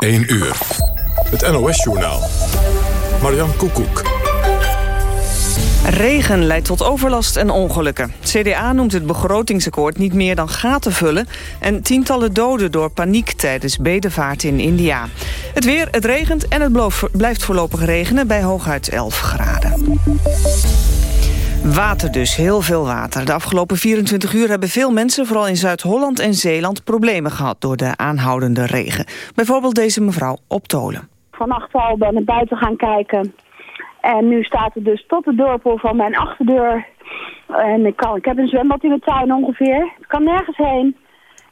1 uur. Het NOS-journaal. Marian Koekoek. Regen leidt tot overlast en ongelukken. CDA noemt het begrotingsakkoord niet meer dan gaten vullen... en tientallen doden door paniek tijdens bedevaart in India. Het weer, het regent en het blijft voorlopig regenen bij hooguit 11 graden. Water dus, heel veel water. De afgelopen 24 uur hebben veel mensen, vooral in Zuid-Holland en Zeeland... problemen gehad door de aanhoudende regen. Bijvoorbeeld deze mevrouw op Tolen. Vannacht al ben ik buiten gaan kijken. En nu staat het dus tot de dorpel van mijn achterdeur. En ik, kan, ik heb een zwembad in de tuin ongeveer. Ik kan nergens heen.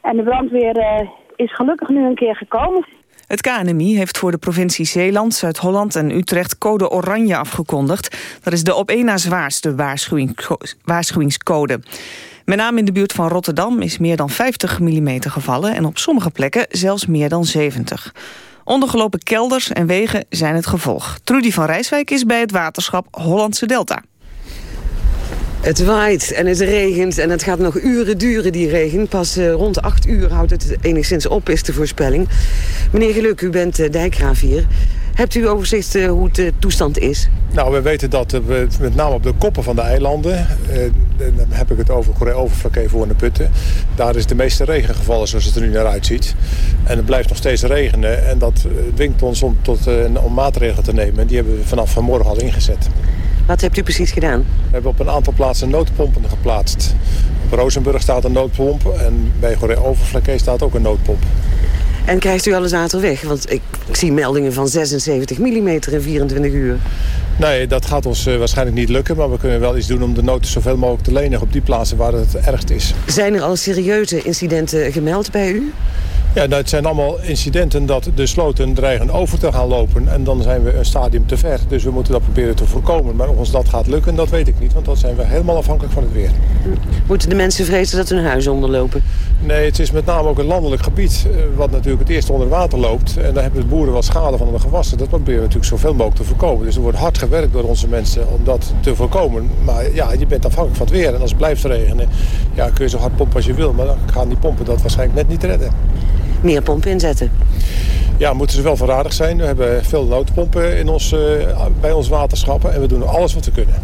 En de brandweer uh, is gelukkig nu een keer gekomen. Het KNMI heeft voor de provincie Zeeland, Zuid-Holland en Utrecht code oranje afgekondigd. Dat is de op één na zwaarste waarschuwing, waarschuwingscode. Met name in de buurt van Rotterdam is meer dan 50 mm gevallen... en op sommige plekken zelfs meer dan 70. Ondergelopen kelders en wegen zijn het gevolg. Trudy van Rijswijk is bij het waterschap Hollandse Delta. Het waait en het regent en het gaat nog uren duren, die regen. Pas uh, rond 8 uur houdt het enigszins op, is de voorspelling. Meneer Geluk, u bent uh, dijkgraaf hier. Hebt u overzicht uh, hoe de toestand is? Nou, we weten dat we met name op de koppen van de eilanden... dan heb ik het over overflakkee voor de putten... daar is de meeste regen gevallen zoals het er nu naar uitziet. En het blijft nog steeds regenen en dat dwingt ons om, tot, om maatregelen te nemen. En die hebben we vanaf vanmorgen al ingezet. Wat hebt u precies gedaan? We hebben op een aantal plaatsen noodpompen geplaatst. Op Rozenburg staat een noodpomp en bij Goree Overflakkee staat ook een noodpomp. En krijgt u alles water weg? Want ik, ik, zie meldingen van 76 mm in 24 uur. Nee, dat gaat ons uh, waarschijnlijk niet lukken. Maar we kunnen wel iets doen om de nood zoveel mogelijk te lenigen op die plaatsen waar het ergst is. Zijn er al serieuze incidenten gemeld bij u? Ja, nou, het zijn allemaal incidenten dat de sloten dreigen over te gaan lopen. En dan zijn we een stadium te ver. Dus we moeten dat proberen te voorkomen. Maar of ons dat gaat lukken, dat weet ik niet. Want dan zijn we helemaal afhankelijk van het weer. Moeten de mensen vrezen dat hun huis onderlopen? Nee, het is met name ook een landelijk gebied. Eh, wat natuurlijk het eerst onder water loopt. En daar hebben de boeren wel schade van de gewassen. Dat proberen we natuurlijk zoveel mogelijk te voorkomen. Dus er wordt hard gewerkt door onze mensen om dat te voorkomen. Maar ja, je bent afhankelijk van het weer. En als het blijft regenen, ja, kun je zo hard pompen als je wil. Maar dan gaan die pompen dat waarschijnlijk net niet redden meer pompen inzetten? Ja, moeten ze wel verradig zijn. We hebben veel noodpompen in ons, uh, bij ons waterschappen en we doen alles wat we kunnen.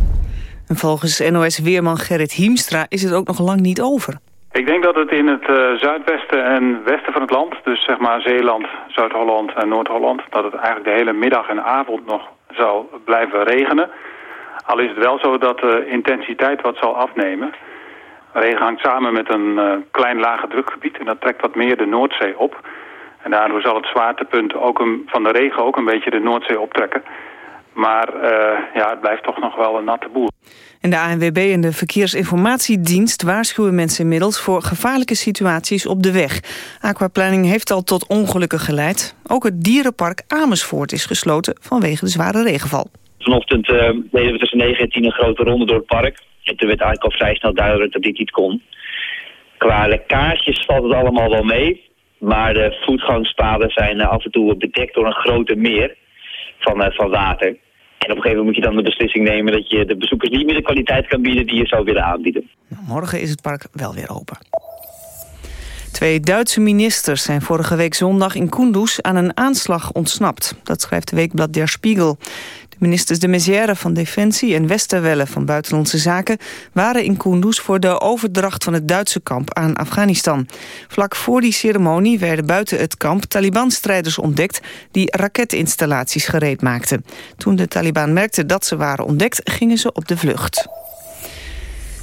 En volgens NOS-weerman Gerrit Hiemstra is het ook nog lang niet over. Ik denk dat het in het uh, zuidwesten en westen van het land, dus zeg maar Zeeland, Zuid-Holland en Noord-Holland, dat het eigenlijk de hele middag en avond nog zal blijven regenen. Al is het wel zo dat de intensiteit wat zal afnemen. Regen hangt samen met een uh, klein lage drukgebied en dat trekt wat meer de Noordzee op. En daardoor zal het zwaartepunt ook van de regen ook een beetje de Noordzee optrekken. Maar uh, ja, het blijft toch nog wel een natte boel. En de ANWB en de Verkeersinformatiedienst waarschuwen mensen inmiddels voor gevaarlijke situaties op de weg. Aquaplanning heeft al tot ongelukken geleid. Ook het dierenpark Amersfoort is gesloten vanwege de zware regenval. Vanochtend uh, deden we tussen 9 en 10 een grote ronde door het park. En toen werd eigenlijk al vrij snel duidelijk dat dit niet kon. Qua lekkages valt het allemaal wel mee. Maar de voetgangspaden zijn eh, af en toe bedekt door een grote meer van, uh, van water. En op een gegeven moment moet je dan de beslissing nemen dat je de bezoekers niet meer de kwaliteit kan bieden die je zou willen aanbieden. Nou, morgen is het park wel weer open. Twee Duitse ministers zijn vorige week zondag in Kunduz aan een aanslag ontsnapt. Dat schrijft de weekblad Der Spiegel. Ministers de Maizière van Defensie en Westerwelle van Buitenlandse Zaken... waren in Kunduz voor de overdracht van het Duitse kamp aan Afghanistan. Vlak voor die ceremonie werden buiten het kamp Taliban-strijders ontdekt... die raketinstallaties gereed maakten. Toen de Taliban merkten dat ze waren ontdekt, gingen ze op de vlucht.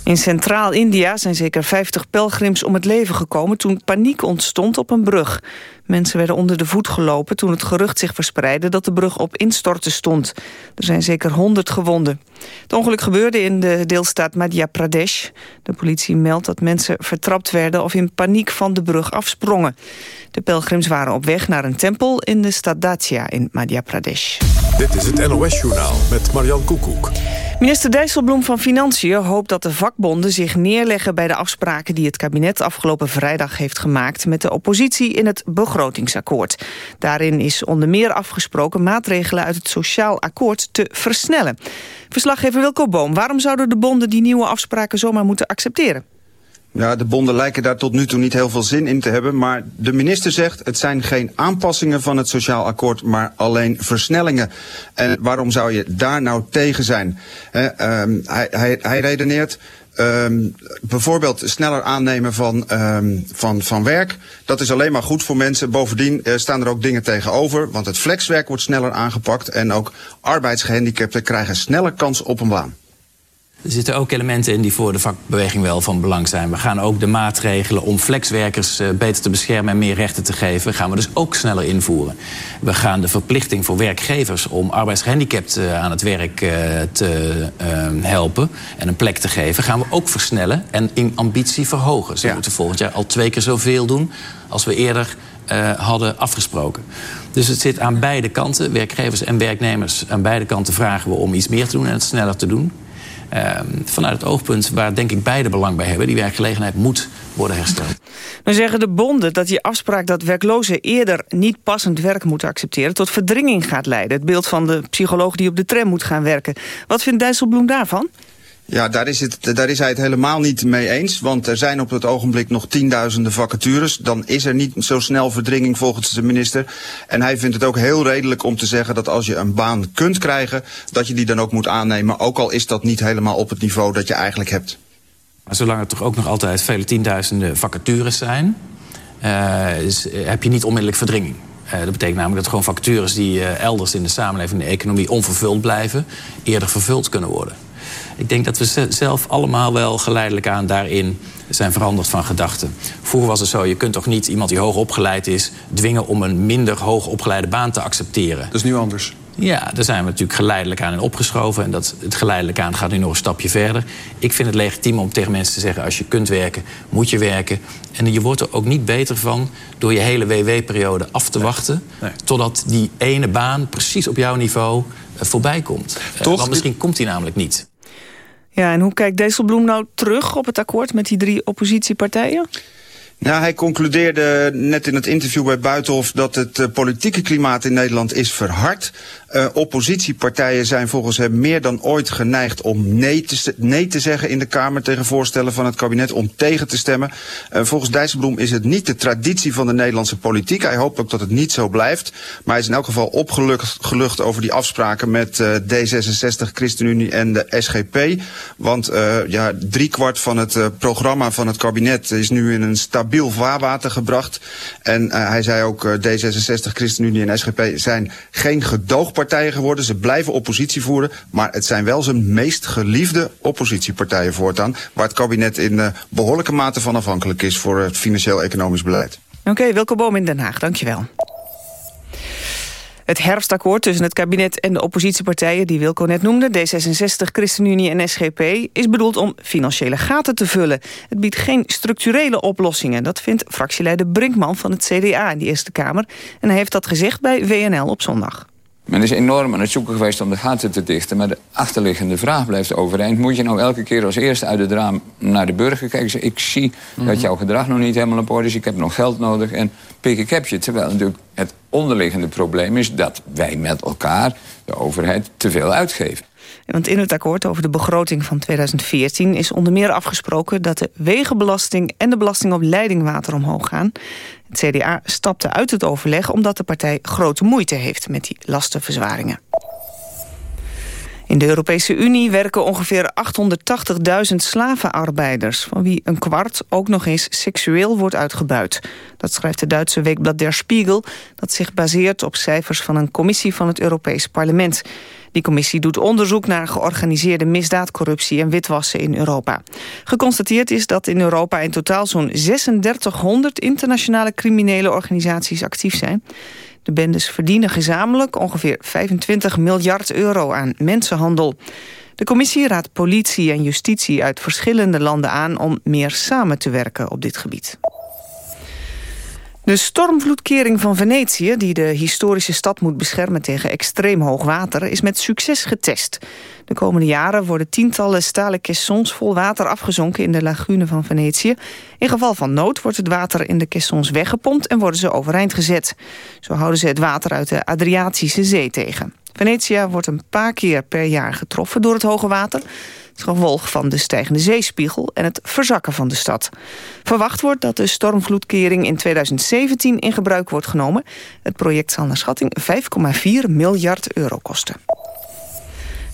In Centraal-India zijn zeker 50 pelgrims om het leven gekomen... toen paniek ontstond op een brug. Mensen werden onder de voet gelopen toen het gerucht zich verspreidde... dat de brug op instorten stond. Er zijn zeker 100 gewonden. Het ongeluk gebeurde in de deelstaat Madhya Pradesh. De politie meldt dat mensen vertrapt werden... of in paniek van de brug afsprongen. De pelgrims waren op weg naar een tempel in de stad Dacia in Madhya Pradesh. Dit is het NOS-journaal met Marian Koekoek. Minister Dijsselbloem van Financiën hoopt dat de vakbonden zich neerleggen bij de afspraken die het kabinet afgelopen vrijdag heeft gemaakt met de oppositie in het begrotingsakkoord. Daarin is onder meer afgesproken maatregelen uit het sociaal akkoord te versnellen. Verslaggever Wilco Boom, waarom zouden de bonden die nieuwe afspraken zomaar moeten accepteren? Ja, de bonden lijken daar tot nu toe niet heel veel zin in te hebben. Maar de minister zegt het zijn geen aanpassingen van het sociaal akkoord, maar alleen versnellingen. En waarom zou je daar nou tegen zijn? He, um, hij, hij, hij redeneert. Um, bijvoorbeeld sneller aannemen van, um, van, van werk. Dat is alleen maar goed voor mensen. Bovendien uh, staan er ook dingen tegenover. Want het flexwerk wordt sneller aangepakt. En ook arbeidsgehandicapten krijgen sneller kans op een baan. Er zitten ook elementen in die voor de vakbeweging wel van belang zijn. We gaan ook de maatregelen om flexwerkers uh, beter te beschermen en meer rechten te geven, gaan we dus ook sneller invoeren. We gaan de verplichting voor werkgevers om arbeidsgehandicapten uh, aan het werk uh, te helpen en een plek te geven, gaan we ook versnellen en in ambitie verhogen. Ze ja. moeten volgend jaar al twee keer zoveel doen als we eerder hadden afgesproken. Dus het zit aan beide kanten. Werkgevers en werknemers aan beide kanten vragen we om iets meer te doen en het sneller te doen. Uh, vanuit het oogpunt waar denk ik beide belang bij hebben. Die werkgelegenheid moet worden hersteld. Dan zeggen de bonden dat die afspraak dat werklozen eerder niet passend werk moeten accepteren tot verdringing gaat leiden. Het beeld van de psycholoog die op de tram moet gaan werken. Wat vindt Dijsselbloem daarvan? Ja, daar is, het, daar is hij het helemaal niet mee eens. Want er zijn op het ogenblik nog tienduizenden vacatures. Dan is er niet zo snel verdringing volgens de minister. En hij vindt het ook heel redelijk om te zeggen dat als je een baan kunt krijgen... dat je die dan ook moet aannemen. Ook al is dat niet helemaal op het niveau dat je eigenlijk hebt. Maar zolang er toch ook nog altijd vele tienduizenden vacatures zijn... Uh, is, heb je niet onmiddellijk verdringing. Uh, dat betekent namelijk dat gewoon vacatures die elders in de samenleving... in de economie onvervuld blijven... eerder vervuld kunnen worden. Ik denk dat we zelf allemaal wel geleidelijk aan daarin zijn veranderd van gedachten. Vroeger was het zo, je kunt toch niet iemand die hoog opgeleid is... dwingen om een minder hoog opgeleide baan te accepteren. Dat is nu anders. Ja, daar zijn we natuurlijk geleidelijk aan in opgeschoven. En dat, het geleidelijk aan gaat nu nog een stapje verder. Ik vind het legitiem om tegen mensen te zeggen... als je kunt werken, moet je werken. En je wordt er ook niet beter van door je hele WW-periode af te nee. wachten... Nee. totdat die ene baan precies op jouw niveau uh, voorbij komt. Toch? Uh, want misschien komt die namelijk niet. Ja, en hoe kijkt Dijsselbloem nou terug op het akkoord met die drie oppositiepartijen? Nou, hij concludeerde net in het interview bij Buitenhof dat het uh, politieke klimaat in Nederland is verhard. Uh, oppositiepartijen zijn volgens hem meer dan ooit geneigd om nee te, nee te zeggen in de Kamer tegen voorstellen van het kabinet om tegen te stemmen. Uh, volgens Dijsselbloem is het niet de traditie van de Nederlandse politiek. Hij hoopt ook dat het niet zo blijft. Maar hij is in elk geval opgelucht over die afspraken met uh, D66, ChristenUnie en de SGP. Want ja, driekwart van het programma van het kabinet is nu in een stabiel vaarwater gebracht. En hij zei ook D66, ChristenUnie en SGP zijn geen gedoogpartijen partijen geworden. Ze blijven oppositie voeren. Maar het zijn wel zijn meest geliefde oppositiepartijen voortaan. Waar het kabinet in uh, behoorlijke mate van afhankelijk is voor het financieel-economisch beleid. Oké, okay, Wilco Boom in Den Haag. Dankjewel. Het herfstakkoord tussen het kabinet en de oppositiepartijen... die Wilco net noemde, D66, ChristenUnie en SGP... is bedoeld om financiële gaten te vullen. Het biedt geen structurele oplossingen. Dat vindt fractieleider Brinkman van het CDA in de Eerste Kamer. En hij heeft dat gezegd bij WNL op zondag. Men is enorm aan het zoeken geweest om de gaten te dichten. Maar de achterliggende vraag blijft overeind. Moet je nou elke keer als eerste uit het raam naar de burger kijken? Ik zie mm -hmm. dat jouw gedrag nog niet helemaal op orde is. Ik heb nog geld nodig en pik ik heb je. Terwijl natuurlijk het onderliggende probleem is dat wij met elkaar, de overheid, te veel uitgeven. Want in het akkoord over de begroting van 2014 is onder meer afgesproken dat de wegenbelasting en de belasting op leidingwater omhoog gaan. Het CDA stapte uit het overleg omdat de partij grote moeite heeft met die lastenverzwaringen. In de Europese Unie werken ongeveer 880.000 slavenarbeiders... van wie een kwart ook nog eens seksueel wordt uitgebuit. Dat schrijft de Duitse weekblad Der Spiegel... dat zich baseert op cijfers van een commissie van het Europees Parlement. Die commissie doet onderzoek naar georganiseerde misdaad, corruptie en witwassen in Europa. Geconstateerd is dat in Europa in totaal zo'n 3600 internationale criminele organisaties actief zijn. De bendes verdienen gezamenlijk ongeveer 25 miljard euro aan mensenhandel. De commissie raadt politie en justitie uit verschillende landen aan... om meer samen te werken op dit gebied. De stormvloedkering van Venetië, die de historische stad moet beschermen tegen extreem hoog water, is met succes getest. De komende jaren worden tientallen stalen caissons vol water afgezonken in de lagune van Venetië. In geval van nood wordt het water in de caissons weggepompt en worden ze overeind gezet. Zo houden ze het water uit de Adriatische Zee tegen. Venetië wordt een paar keer per jaar getroffen door het hoge water. Het gevolg van de stijgende zeespiegel en het verzakken van de stad. Verwacht wordt dat de stormvloedkering in 2017 in gebruik wordt genomen. Het project zal naar schatting 5,4 miljard euro kosten.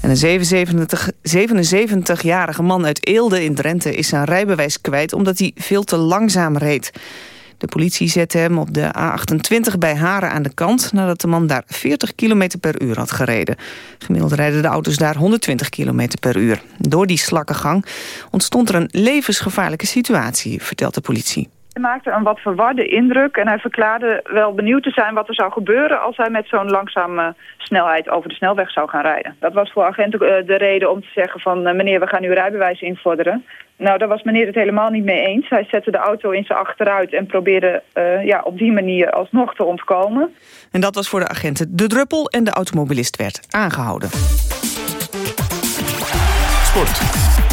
En een 77-jarige man uit Eelde in Drenthe is zijn rijbewijs kwijt... omdat hij veel te langzaam reed. De politie zette hem op de A28 bij Haren aan de kant... nadat de man daar 40 km per uur had gereden. Gemiddeld rijden de auto's daar 120 km per uur. Door die slakkengang ontstond er een levensgevaarlijke situatie, vertelt de politie. Hij maakte een wat verwarde indruk en hij verklaarde wel benieuwd te zijn wat er zou gebeuren als hij met zo'n langzame snelheid over de snelweg zou gaan rijden. Dat was voor agenten eh, de reden om te zeggen van eh, meneer we gaan uw rijbewijs invorderen. Nou daar was meneer het helemaal niet mee eens. Hij zette de auto in zijn achteruit en probeerde uh, ja, op die manier alsnog te ontkomen. En dat was voor de agenten de druppel en de automobilist werd aangehouden. Sport.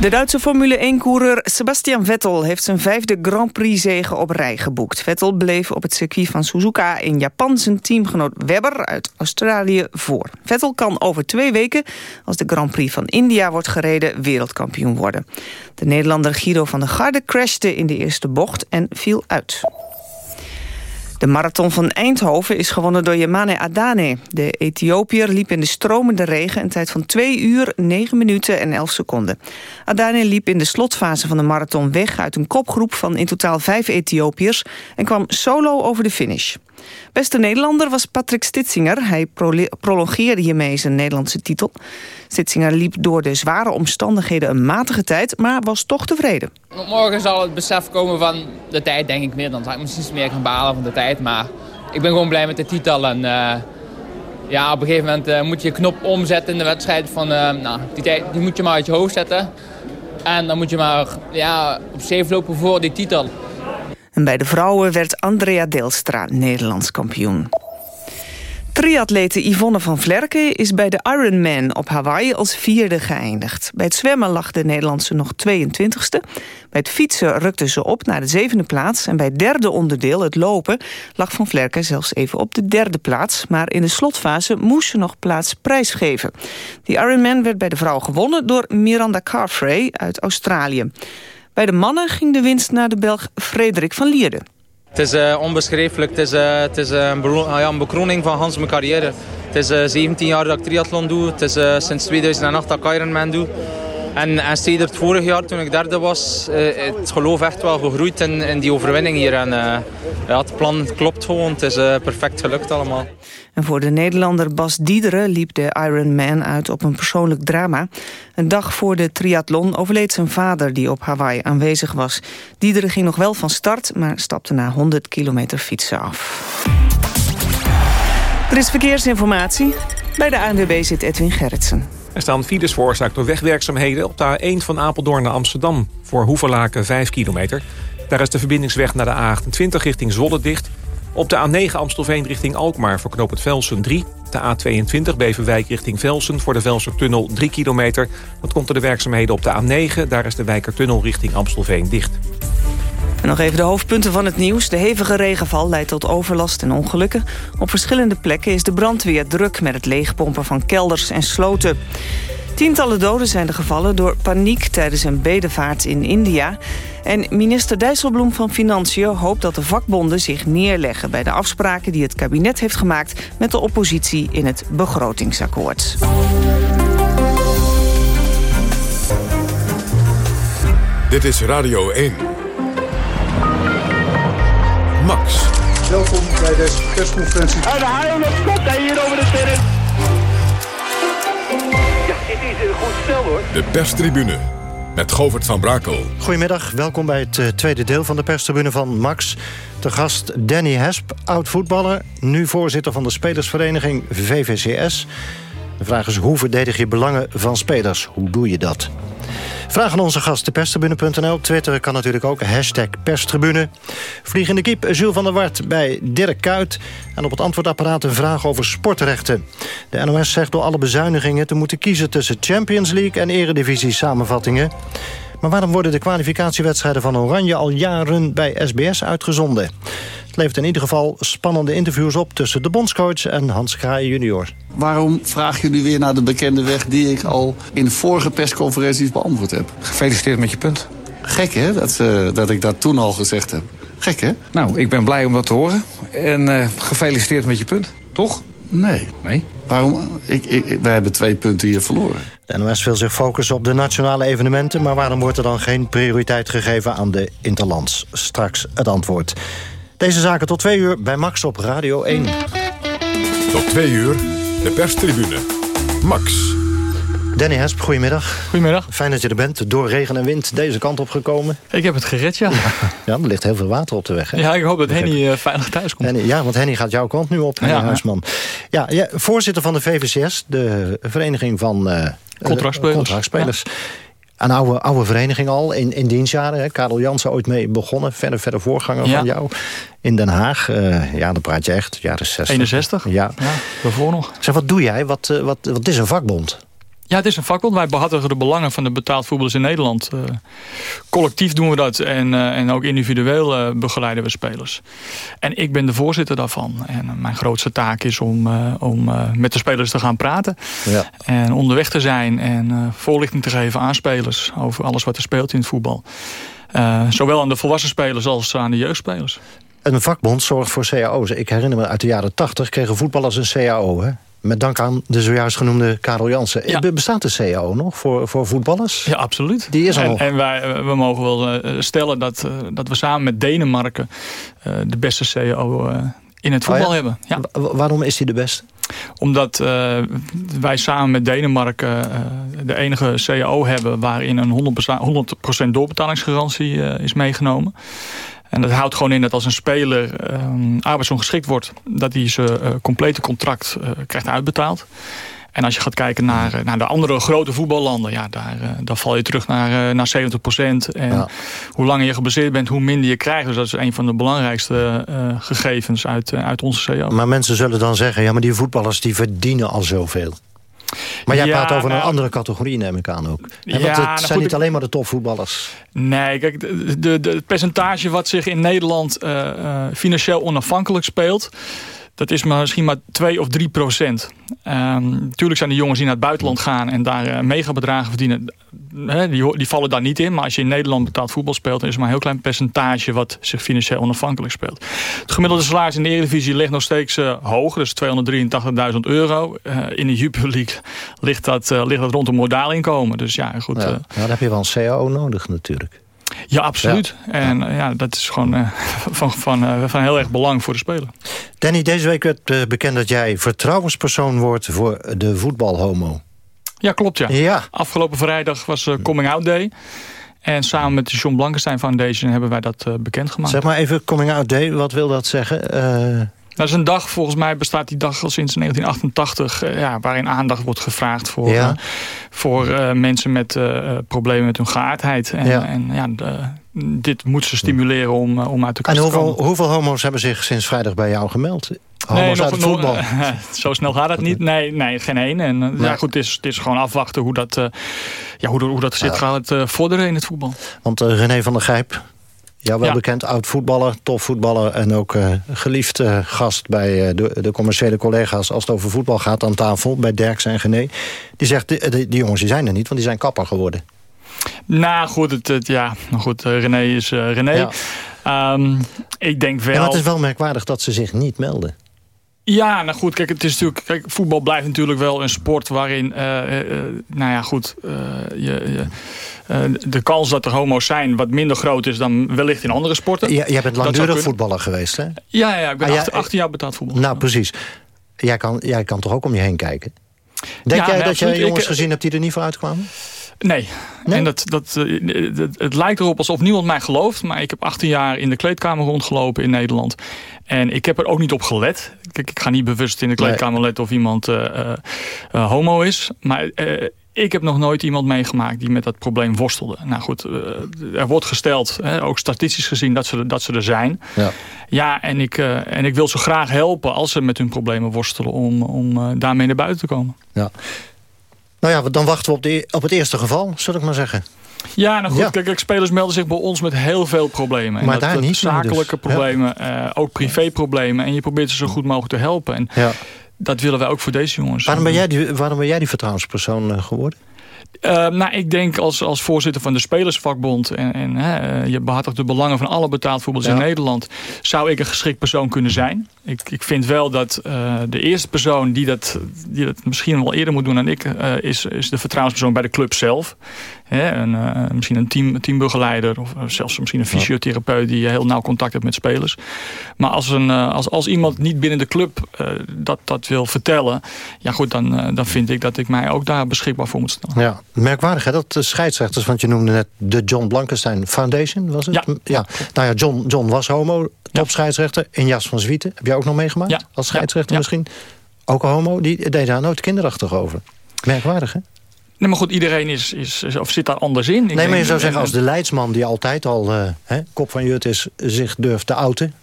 De Duitse Formule 1-coureur Sebastian Vettel heeft zijn vijfde Grand Prix-zege op rij geboekt. Vettel bleef op het circuit van Suzuka in Japan zijn teamgenoot Webber uit Australië voor. Vettel kan over twee weken, als de Grand Prix van India wordt gereden, wereldkampioen worden. De Nederlander Guido van der Garde crashte in de eerste bocht en viel uit. De marathon van Eindhoven is gewonnen door Yemane Adane. De Ethiopiër liep in de stromende regen een tijd van 2 uur, 9 minuten en 11 seconden. Adane liep in de slotfase van de marathon weg uit een kopgroep van in totaal vijf Ethiopiërs en kwam solo over de finish. Beste Nederlander was Patrick Stitsinger. Hij prolongeerde hiermee zijn Nederlandse titel. Stitsinger liep door de zware omstandigheden een matige tijd, maar was toch tevreden. Morgen zal het besef komen van de tijd, denk ik meer. Dan zal ik misschien meer gaan behalen van de tijd. Maar ik ben gewoon blij met de titel. En uh, ja, op een gegeven moment uh, moet je je knop omzetten in de wedstrijd. Van, uh, nou, die, tijd, die moet je maar uit je hoofd zetten. En dan moet je maar ja, op zeef lopen voor die titel. En bij de vrouwen werd Andrea Deelstra Nederlands kampioen. Triatlete Yvonne van Vlerken is bij de Ironman op Hawaii als vierde geëindigd. Bij het zwemmen lag de Nederlandse nog 22ste. Bij het fietsen rukte ze op naar de zevende plaats. En bij het derde onderdeel, het lopen, lag van Vlerken zelfs even op de derde plaats. Maar in de slotfase moest ze nog plaats prijsgeven. Die Ironman werd bij de vrouw gewonnen door Miranda Carfrey uit Australië. Bij de mannen ging de winst naar de Belg Frederik van Lierden. Het is uh, onbeschrijfelijk. Het is, uh, het is uh, een, ja, een, bekroning van Hans mijn carrière. Het is 17 jaar dat ik triathlon doe. Het is sinds 2008 dat ik Ironman doe. En, en het vorig jaar, toen ik derde was, het geloof echt wel gegroeid in, in die overwinning hier. En ja, het plan klopt gewoon. Het is perfect gelukt allemaal. En voor de Nederlander Bas Diederen liep de Ironman uit op een persoonlijk drama. Een dag voor de triathlon overleed zijn vader die op Hawaii aanwezig was. Diederen ging nog wel van start, maar stapte na 100 kilometer fietsen af. Er is verkeersinformatie. Bij de ANWB zit Edwin Gerritsen. Er staan files veroorzaakt door wegwerkzaamheden op de A1 van Apeldoorn naar Amsterdam. Voor Hoeverlaken 5 kilometer. Daar is de verbindingsweg naar de A28 richting Zwolle dicht. Op de A9 Amstelveen richting Alkmaar voor knoop het Velsen 3. De A22 Beverwijk richting Velsen voor de Velsertunnel 3 kilometer. Dat komt door de werkzaamheden op de A9. Daar is de Wijkertunnel richting Amstelveen dicht. En nog even de hoofdpunten van het nieuws. De hevige regenval leidt tot overlast en ongelukken. Op verschillende plekken is de brandweer druk met het leegpompen van kelders en sloten. Tientallen doden zijn er gevallen door paniek tijdens een bedevaart in India. En minister Dijsselbloem van Financiën hoopt dat de vakbonden zich neerleggen... bij de afspraken die het kabinet heeft gemaakt met de oppositie in het begrotingsakkoord. Dit is Radio 1. Max. Welkom bij deze persconferentie. En de haal komt hij hier over de terrein. Dit is een goed spel hoor. De perstribune met Govert van Brakel. Goedemiddag, welkom bij het uh, tweede deel van de perstribune van Max. Te gast Danny Hesp, oud-voetballer, nu voorzitter van de spelersvereniging VVCS. De vraag is, hoe verdedig je belangen van spelers? Hoe doe je dat? Vraag aan onze gast, perstribune.nl. Twitter kan natuurlijk ook, hashtag perstribune. Vliegende kiep, Jules van der Wart bij Dirk Kuyt. En op het antwoordapparaat een vraag over sportrechten. De NOS zegt door alle bezuinigingen te moeten kiezen... tussen Champions League en Eredivisie samenvattingen. Maar waarom worden de kwalificatiewedstrijden van Oranje... al jaren bij SBS uitgezonden? levert in ieder geval spannende interviews op... tussen de bondscoach en Hans Kraaien junior. Waarom vragen jullie weer naar de bekende weg... die ik al in vorige persconferenties beantwoord heb? Gefeliciteerd met je punt. Gek, hè, dat, uh, dat ik dat toen al gezegd heb. Gek, hè? Nou, ik ben blij om dat te horen. En uh, gefeliciteerd met je punt, toch? Nee. Nee? Waarom? Ik, ik, wij hebben twee punten hier verloren. De NOS wil zich focussen op de nationale evenementen... maar waarom wordt er dan geen prioriteit gegeven aan de interlands? Straks het antwoord. Deze zaken tot twee uur bij Max op Radio 1. Tot twee uur, de perstribune. Max. Danny Hesp, goedemiddag. Goedemiddag. Fijn dat je er bent. Door regen en wind deze kant op gekomen. Ik heb het gered, ja. Ja, er ligt heel veel water op de weg. Hè? Ja, ik hoop dat Henny uh, veilig thuis komt. Henny, ja, want Henny gaat jouw kant nu op, Henny ja, Huisman. Ja, ja, voorzitter van de VVCS, de vereniging van... Uh, contractspelers. contractspelers. Ja. Een oude, oude vereniging al, in, in dienstjaren. Hè? Karel Jansen ooit mee begonnen. Verder, verder voorganger van jou. In Den Haag. Uh, ja, dan praat je echt, jaren 60. 61? Ja. ja daarvoor nog. Zeg, wat doe jij? Wat, wat, wat is een vakbond? Ja, het is een vakbond. Wij behartigen de belangen van de betaald voetballers in Nederland. Uh, collectief doen we dat en, uh, en ook individueel uh, begeleiden we spelers. En ik ben de voorzitter daarvan. En mijn grootste taak is om, om met de spelers te gaan praten. Ja. En onderweg te zijn en voorlichting te geven aan spelers... over alles wat er speelt in het voetbal. zowel aan de volwassen spelers als aan de jeugdspelers. Een vakbond zorgt voor cao's. Ik herinner me uit de jaren 80 kregen voetballers een cao, hè? Met dank aan de zojuist genoemde Karel Jansen. Ja. Bestaat de CAO nog voor, voor voetballers? Ja, absoluut. Die is. En, en wij, we mogen wel uh, stellen dat, uh, dat we samen met Denemarken de beste CAO in het voetbal oh ja? hebben. Ja. Waarom is die de beste? Omdat wij samen met Denemarken de enige CAO hebben... waarin een 100%, 100 doorbetalingsgarantie is meegenomen. En dat houdt gewoon in dat als een speler um, arbeidsongeschikt wordt... dat hij zijn uh, complete contract uh, krijgt uitbetaald. En als je gaat kijken naar, uh, naar de andere grote voetballanden... Ja, daar, daar val je terug naar, naar 70 procent. En ja. hoe langer je gebaseerd bent, hoe minder je krijgt. Dus dat is een van de belangrijkste gegevens uit, uit onze CO. Maar mensen zullen dan zeggen... ja, maar die voetballers die verdienen al zoveel. Maar jij ja, praat over nou, een andere categorie, neem ik aan ook. En Ja, want het nou zijn goed, niet alleen maar de topvoetballers. Nee, kijk, de, de, de- het percentage wat zich in Nederland eh, eh, financieel onafhankelijk speelt... dat is maar misschien maar 2 of 3 procent. Ehm, tuurlijk zijn er jongens die naar het buitenland gaan... en daar eh, megabedragen verdienen. Hè, die, die vallen daar niet in. Maar als je in Nederland betaald voetbal speelt... dan is er maar een heel klein percentage wat zich financieel onafhankelijk speelt. Het gemiddelde salaris in de Eredivisie ligt nog steeds eh, hoog. Dus 283.000 euro. Eh, in de Jupiler League ligt dat, ligt dat rond een modaalinkomen. Dus ja, goed... Ja. Nou, dan heb je wel een CAO nodig natuurlijk. Ja, absoluut. En eh, ja, dat is gewoon eh, van, van, eh, van heel erg belang voor de speler. Danny, deze week werd bekend dat jij vertrouwenspersoon wordt... voor de voetbalhomo. Ja, klopt ja. Ja. Afgelopen vrijdag was Coming Out Day. En samen met de John Blankenstein Foundation hebben wij dat eh, bekendgemaakt. Zeg maar even coming out day, wat wil dat zeggen? Dat is een dag, volgens mij bestaat die dag al sinds 1988... eh, ja, waarin aandacht wordt gevraagd voor, Ja. eh, voor eh, mensen met problemen met hun geaardheid. En Ja. en, ja de- dit moet ze stimuleren om, om uit de kast en te hoeveel, komen. hoeveel homo's hebben zich sinds vrijdag bij jou gemeld? Homo's nog- voetbal. zo snel gaat het niet. Nee, nee geen één. En Nee. ja, goed, het is, het is gewoon afwachten hoe dat, ja, hoe, hoe dat zit gaat vorderen in het voetbal. Want René van der Gijp, jou wel Ja. bekend, oud-voetballer, topvoetballer... en ook eh, geliefd eh, gast bij eh, de, de commerciële collega's... als het over voetbal gaat aan tafel, bij Derksen en Gené. Die zegt, die, die, die jongens die zijn er niet, want die zijn kapper geworden. Nou goed, het, het- ja, nou goed René is René. Ja. Ehm, ik denk wel... Ja, het is wel merkwaardig dat ze zich niet melden. Ja, nou goed, kijk, het is natuurlijk, kijk, voetbal blijft natuurlijk wel een sport waarin, eh, eh, eh, nou ja, goed, je, je, de kans dat er homo's zijn wat minder groot is dan wellicht in andere sporten. Ja, jij bent langdurig voetballer geweest, hè? Ja, ja, ik ben Ah, ja, 18, 18 jaar betaald voetbal. Nou, precies. Jij kan, jij kan toch ook om je heen kijken? Denk Ja, jij nee, dat jij absoluut. jongens Ik, eh, gezien hebt die er niet voor uitkwamen? Nee. En dat, dat, het, het lijkt erop alsof niemand mij gelooft. Maar ik heb 18 jaar in de kleedkamer rondgelopen in Nederland. En ik heb er ook niet op gelet. Kijk, ik ga niet bewust in de kleedkamer letten of iemand eh, eh, eh, homo is. Maar ik heb nog nooit iemand meegemaakt die met dat probleem worstelde. Nou goed, er wordt gesteld, hè, ook statistisch gezien, dat ze, dat ze er zijn. Ja. Ja, en ik, en ik wil ze graag helpen als ze met hun problemen worstelen... om, om daarmee naar buiten te komen. Ja. Nou ja, dan wachten we op, de, op het eerste geval, zal ik maar zeggen. Ja, nou goed, kijk, spelers melden zich bij ons met heel veel problemen. En maar dat, daar niet zakelijke dus. problemen, ja. ook privéproblemen. En je probeert ze zo goed mogelijk te helpen. En ja. dat willen wij ook voor deze jongens. Waarom ben jij die, waarom ben jij die vertrouwenspersoon geworden? Uh, nou, ik denk als, als voorzitter van de Spelersvakbond... en, en hè, je behartigt de belangen van alle betaald voetballers ja. in Nederland... zou ik een geschikt persoon kunnen zijn. Ik, ik vind wel dat uh, de eerste persoon die dat, die dat misschien wel eerder moet doen dan ik... Uh, is, is de vertrouwenspersoon bij de club zelf. Hè, een, misschien een team, teambegeleider of zelfs misschien een fysiotherapeut... die heel nauw contact heeft met spelers. Maar als, een, als, als iemand niet binnen de club dat, dat wil vertellen... ja goed, dan, dan vind ik dat ik mij ook daar beschikbaar voor moet stellen. Ja, merkwaardig hè, dat de scheidsrechters... want je noemde net de John Blankenstein Foundation, was het? Ja. ja. Nou ja, John, John was homo, topscheidsrechter. In Jas van Zwieten, heb jij ook nog meegemaakt? Ja. Als scheidsrechter ja. misschien? Ook een homo, die deed daar nooit kinderachtig over. Merkwaardig hè? Nee, maar goed, iedereen is, is, is, of zit daar anders in. Ik nee, maar je zou zeggen, als de leidsman die altijd al uh, hè, kop van Jut is... zich durft te outen...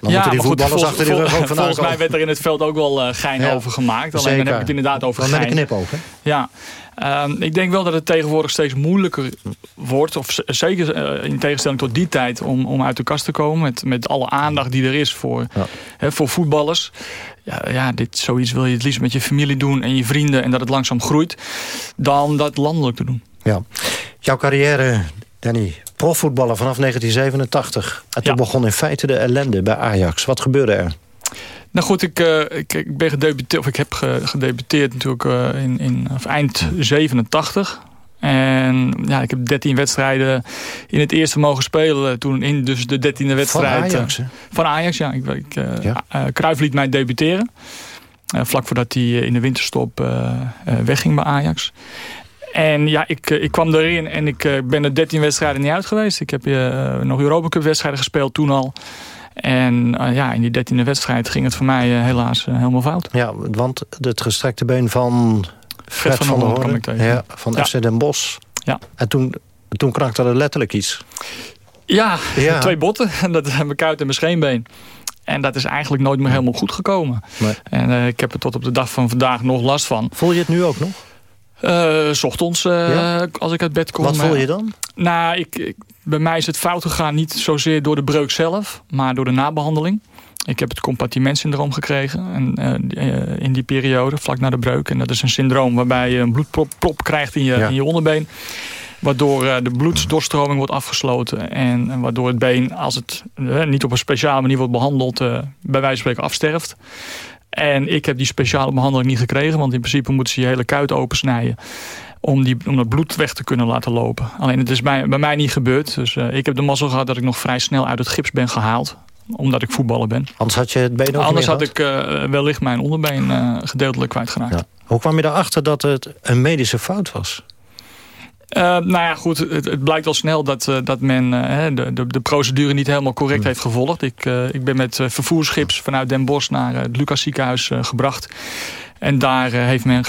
Dan ja, moeten die voetballers goed, achter die rug ook Volgens mij werd er in het veld ook wel uh, gein ja, over gemaakt. Alleen zeker. dan heb ik het inderdaad over Dan gein. met een knipoog? Ja. Uh, ik denk wel dat het tegenwoordig steeds moeilijker wordt. Of zeker uh, in tegenstelling tot die tijd om, om uit de kast te komen. Met, met alle aandacht die er is voor, ja. hè, voor voetballers. Ja, ja, dit, zoiets wil je het liefst met je familie doen en je vrienden. En dat het langzaam groeit. Dan dat landelijk te doen. Ja. Jouw carrière, Danny, profvoetballer vanaf 1987. En toen ja. begon in feite de ellende bij Ajax. Wat gebeurde er? Nou goed, ik, uh, ik, ik, ben gedebuteerd, of ik heb gedebuteerd natuurlijk uh, in, in of eind 87. En ja, ik heb 13 wedstrijden in het eerste mogen spelen. Toen in dus de 13e wedstrijd. Van Ajax, uh, Van Ajax, ja. Ik, ik, ja. Cruijff liet mij debuteren. vlak voordat hij in de winterstop wegging bij Ajax. En ja, ik, ik kwam erin en ik ben er 13 wedstrijden niet uit geweest. Ik heb nog Europa Cup wedstrijden gespeeld toen al. En uh, ja, in die dertiende wedstrijd ging het voor mij uh, helaas helemaal fout. Ja, want het gestrekte been van Fred, Fred van, van der Hoorn, ja, van ja. FC Den Bosch. Ja. En toen, toen knakte er letterlijk iets. Ja, ja. twee botten. Dat mijn kuit en mijn scheenbeen. En dat is eigenlijk nooit meer helemaal goed gekomen. Nee. En ik heb er tot op de dag van vandaag nog last van. Voel je het nu ook nog? Uh, s ochtends, uh, ja? als ik uit bed kom. Wat voel je dan? Nou, ik, ik, bij mij is het fout gegaan niet zozeer door de breuk zelf, maar door de nabehandeling. Ik heb het compartimentsyndroom gekregen en, in die periode, vlak na de breuk. En dat is een syndroom waarbij je een bloedprop krijgt in je, ja. in je onderbeen. Waardoor de bloedsdoorstroming wordt afgesloten. En, en, waardoor het been, als het niet op een speciale manier wordt behandeld, bij wijze van spreken afsterft. En ik heb die speciale behandeling niet gekregen. Want in principe moeten ze je hele kuit opensnijden. Om, die, om dat bloed weg te kunnen laten lopen. Alleen het is bij, bij mij niet gebeurd. Dus uh, ik heb de mazzel gehad dat ik nog vrij snel uit het gips ben gehaald. Omdat ik voetballer ben. Anders had je het been ook Anders had ik uh, wellicht mijn onderbeen uh, gedeeltelijk kwijtgeraakt. Ja. Hoe kwam je erachter dat het een medische fout was? Uh, nou ja, goed, het, het, blijkt al snel dat, uh, dat men uh, de, de, de, procedure niet helemaal correct heeft gevolgd. Ik, ik ben met vervoersgips vanuit Den Bosch naar het Lucas ziekenhuis gebracht. En daar heeft men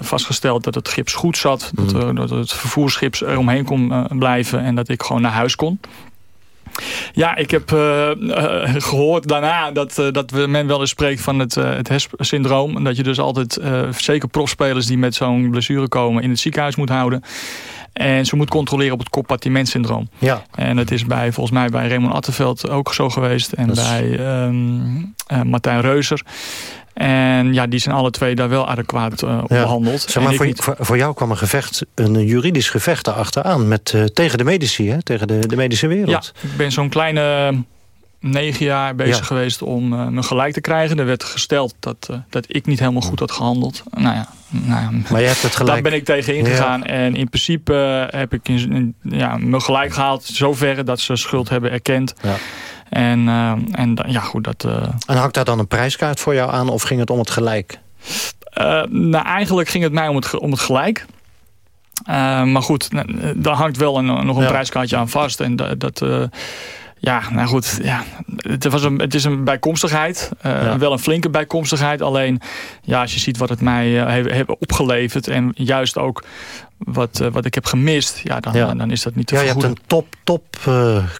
vastgesteld dat het gips goed zat. Mm. Dat, dat, het vervoersgips eromheen kon blijven en dat ik gewoon naar huis kon. Ja, ik heb uh, uh, gehoord daarna dat, uh, dat men wel eens spreekt van het, het HESP-syndroom. Dat je dus altijd, zeker profspelers die met zo'n blessure komen, in het ziekenhuis moet houden. En ze moet controleren op het compartimentsyndroom. Ja. En dat is bij, volgens mij bij Raymond Attenveld ook zo geweest. En is... bij um, Martijn Reuser. En ja, die zijn alle twee daar wel adequaat uh, op ja. behandeld. Zeg maar, voor, niet... voor, jou kwam een gevecht, een juridisch gevecht erachteraan. Met, uh, tegen de medici, hè? tegen de, de medische wereld. Ja, ik ben zo'n kleine negen jaar bezig ja. geweest om uh, me gelijk te krijgen. Er werd gesteld dat, uh, dat ik niet helemaal goed had gehandeld. Nou ja, nou ja maar je hebt het gelijk. daar ben ik tegen ingegaan. Ja. En in principe uh, heb ik in, in, ja, me gelijk gehaald. Zoverre dat ze schuld hebben erkend. Ja. En, en ja, goed, dat... En hangt daar dan een prijskaart voor jou aan of ging het om het gelijk? nou, eigenlijk ging het mij om het, om het gelijk. maar goed, daar hangt wel een, nog een prijskaartje aan vast. En dat... dat ja, nou goed. Ja. Het, was een, het is een bijkomstigheid. Uh, ja. Wel een flinke bijkomstigheid. Alleen, ja, als je ziet wat het mij uh, heeft, heeft opgeleverd... en juist ook wat, uh, wat ik heb gemist... Ja, dan, ja. dan is dat niet te Ja, je hebt een top, top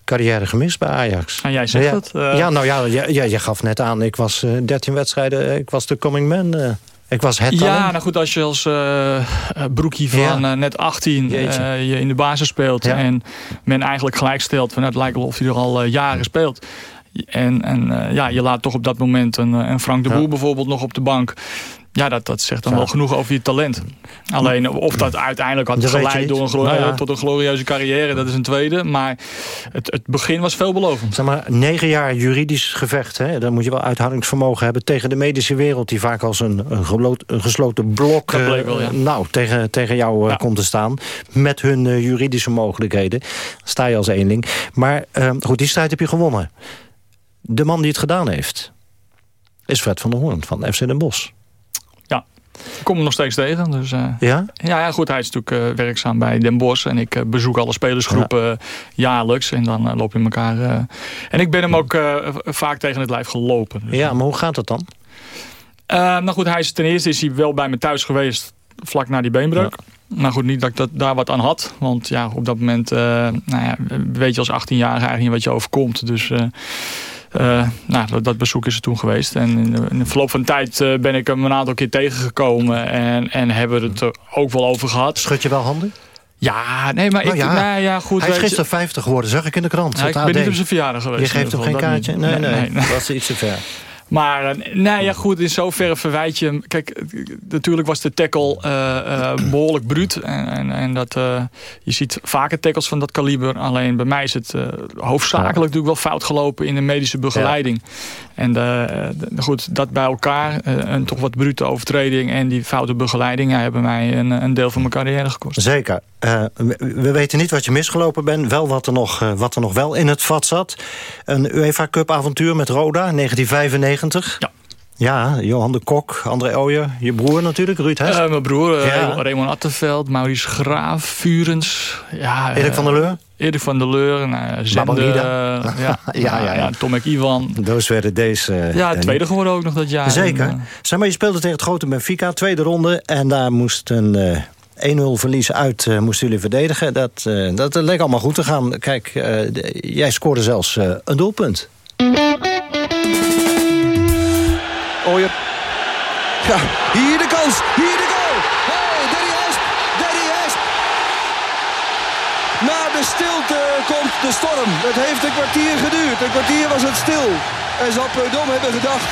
carrière gemist bij Ajax. En jij zegt ja, het. ja, nou ja, je, je, gaf net aan... ik was 13 wedstrijden, ik was de coming man... Ik was het Ja, nou goed, als je als uh, broekie van uh, net 18 uh, je in de basis speelt... Ja. en men eigenlijk gelijk stelt van het lijkt wel of hij er al jaren speelt... En, en ja, je laat toch op dat moment een, een Frank de Boer bijvoorbeeld nog op de bank. Ja, dat, dat zegt dan wel genoeg over je talent. Alleen of dat uiteindelijk had geleid door een nou ja. tot een glorieuze carrière, dat is een tweede. Maar het, het begin was veelbelovend. Zeg maar, negen jaar juridisch gevecht, hè? dan moet je wel uithoudingsvermogen hebben tegen de medische wereld, die vaak als een, een, geloot, een gesloten blok wel, ja. nou, tegen, tegen jou ja. komt te staan. Met hun uh, juridische mogelijkheden. sta je als eenling. Maar goed, die strijd heb je gewonnen. De man die het gedaan heeft, is Fred van der Hoorn van FC Den Bosch. Ik kom hem nog steeds tegen. Dus, uh, ja? ja? Ja, goed. Hij is natuurlijk uh, werkzaam bij Den Bosch. En ik uh, bezoek alle spelersgroepen ja. jaarlijks. En dan loop je elkaar... en ik ben hem ook vaak tegen het lijf gelopen. Dus, ja, maar hoe gaat dat dan? nou goed, hij is, ten eerste is hij wel bij me thuis geweest... vlak na die beenbreuk. Ja. Nou goed, niet dat ik dat, daar wat aan had. Want ja, op dat moment nou ja, weet je als 18-jarige eigenlijk niet wat je overkomt. Dus uh, nou, dat, bezoek is er toen geweest. En in de, in de verloop van tijd uh, ben ik hem een aantal keer tegengekomen. En, en hebben we het er ook wel over gehad. Schud je wel handen? Ja, nee, maar nou ik... Ja. Nou ja, goed, Hij is gisteren 50 geworden, zag ik in de krant. Ja, ik ben niet op zijn verjaardag geweest. Je geeft hem geen kaartje? Nee, nee, nee, dat was iets te ver. Maar uh, nee, ja, goed, in zoverre verwijt je hem. Kijk, natuurlijk was de tackle uh, uh, behoorlijk bruut. En, en, en dat, je ziet vaker tackles van dat kaliber. Alleen bij mij is het hoofdzakelijk natuurlijk wel fout gelopen in de medische begeleiding. Ja. En de, goed, dat bij elkaar, een toch wat brute overtreding en die foute begeleiding... Ja, hebben mij een, een deel van mijn carrière gekost. Zeker. we, we weten niet wat je misgelopen bent. Wel wat er nog, wat er nog wel in het vat zat. Een UEFA Cup avontuur met Roda, 1995. Ja. Ja, Johan de Kok, André Ooyer, je broer natuurlijk, Ruud Hest. Uh, mijn broer, ja. Raymond Attenveld, Maurice Graaf, Vurens. Ja, Erik van der Leur? Erik van der Leur, nou, Zender, uh, ja, ja, ja, ja. Tomek Iwan. Those werden deze. ja, tweede geworden ook nog dat jaar. Zeker. En, zeg maar, je speelde tegen het grote Benfica, tweede ronde. En daar moest een... 1-0 verlies uit uh, moesten jullie verdedigen. Dat, uh, dat leek allemaal goed te gaan. Kijk, uh, jij scoorde zelfs een doelpunt. Ooyer. Ja, hier de kans. Hier de goal. Oh, Danny Hesp. Danny Hesp. Na de stilte komt de storm. Het heeft een kwartier geduurd. Een kwartier was het stil. En zal Preudom hebben gedacht...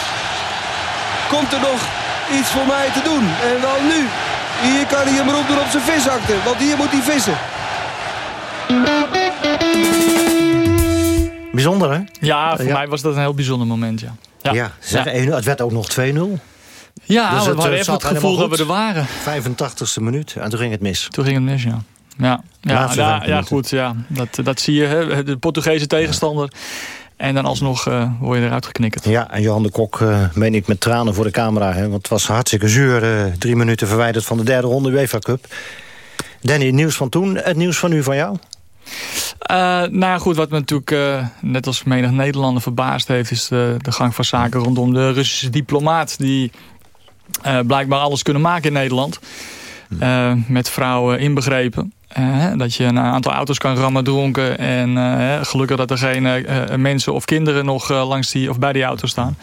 Komt er nog iets voor mij te doen? En wel nu. Hier kan hij een beroep doen op zijn visakte. Want hier moet hij vissen. Bijzonder, hè? Ja, voor ja. mij was dat een heel bijzonder moment, ja. Ja, ja, zeg, het werd ook nog 2-0. Ja, dus we hadden even het gevoel dat we er waren. 85ste minuut en toen ging het mis. Toen ging het mis, ja. Ja, ja, ja, ja goed, ja. Dat, dat zie je, hè. de Portugese tegenstander. En dan alsnog uh, word je eruit geknikkerd. Ja, en Johan de Kok, uh, meen ik met tranen voor de camera. Hè, want het was hartstikke zuur. Uh, drie minuten verwijderd van de derde ronde UEFA Cup. Danny, het nieuws van toen. Het nieuws van nu van jou? Uh, nou ja, goed, wat me natuurlijk uh, net als menig Nederlander verbaasd heeft... is de, de, gang van zaken rondom de Russische diplomaat... die uh, blijkbaar alles kunnen maken in Nederland. met vrouwen inbegrepen. dat je een aantal auto's kan rammen dronken... en gelukkig dat er geen mensen of kinderen nog langs die, of bij die auto staan.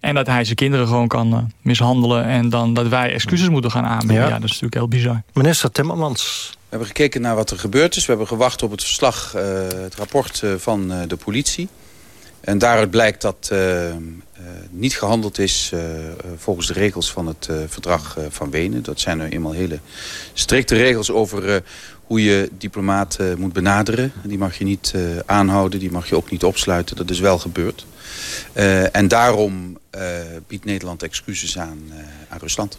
En dat hij zijn kinderen gewoon kan mishandelen... en dan dat wij excuses moeten gaan aanbieden. Ja. ja, dat is natuurlijk heel bizar. Minister Timmermans... We hebben gekeken naar wat er gebeurd is. We hebben gewacht op het verslag, uh, het rapport uh, van uh, de politie. En daaruit blijkt dat niet gehandeld is volgens de regels van het verdrag van Wenen. Dat zijn er eenmaal hele strikte regels over hoe je diplomaten moet benaderen. Die mag je niet aanhouden, die mag je ook niet opsluiten. Dat is wel gebeurd. en daarom biedt Nederland excuses aan, aan Rusland.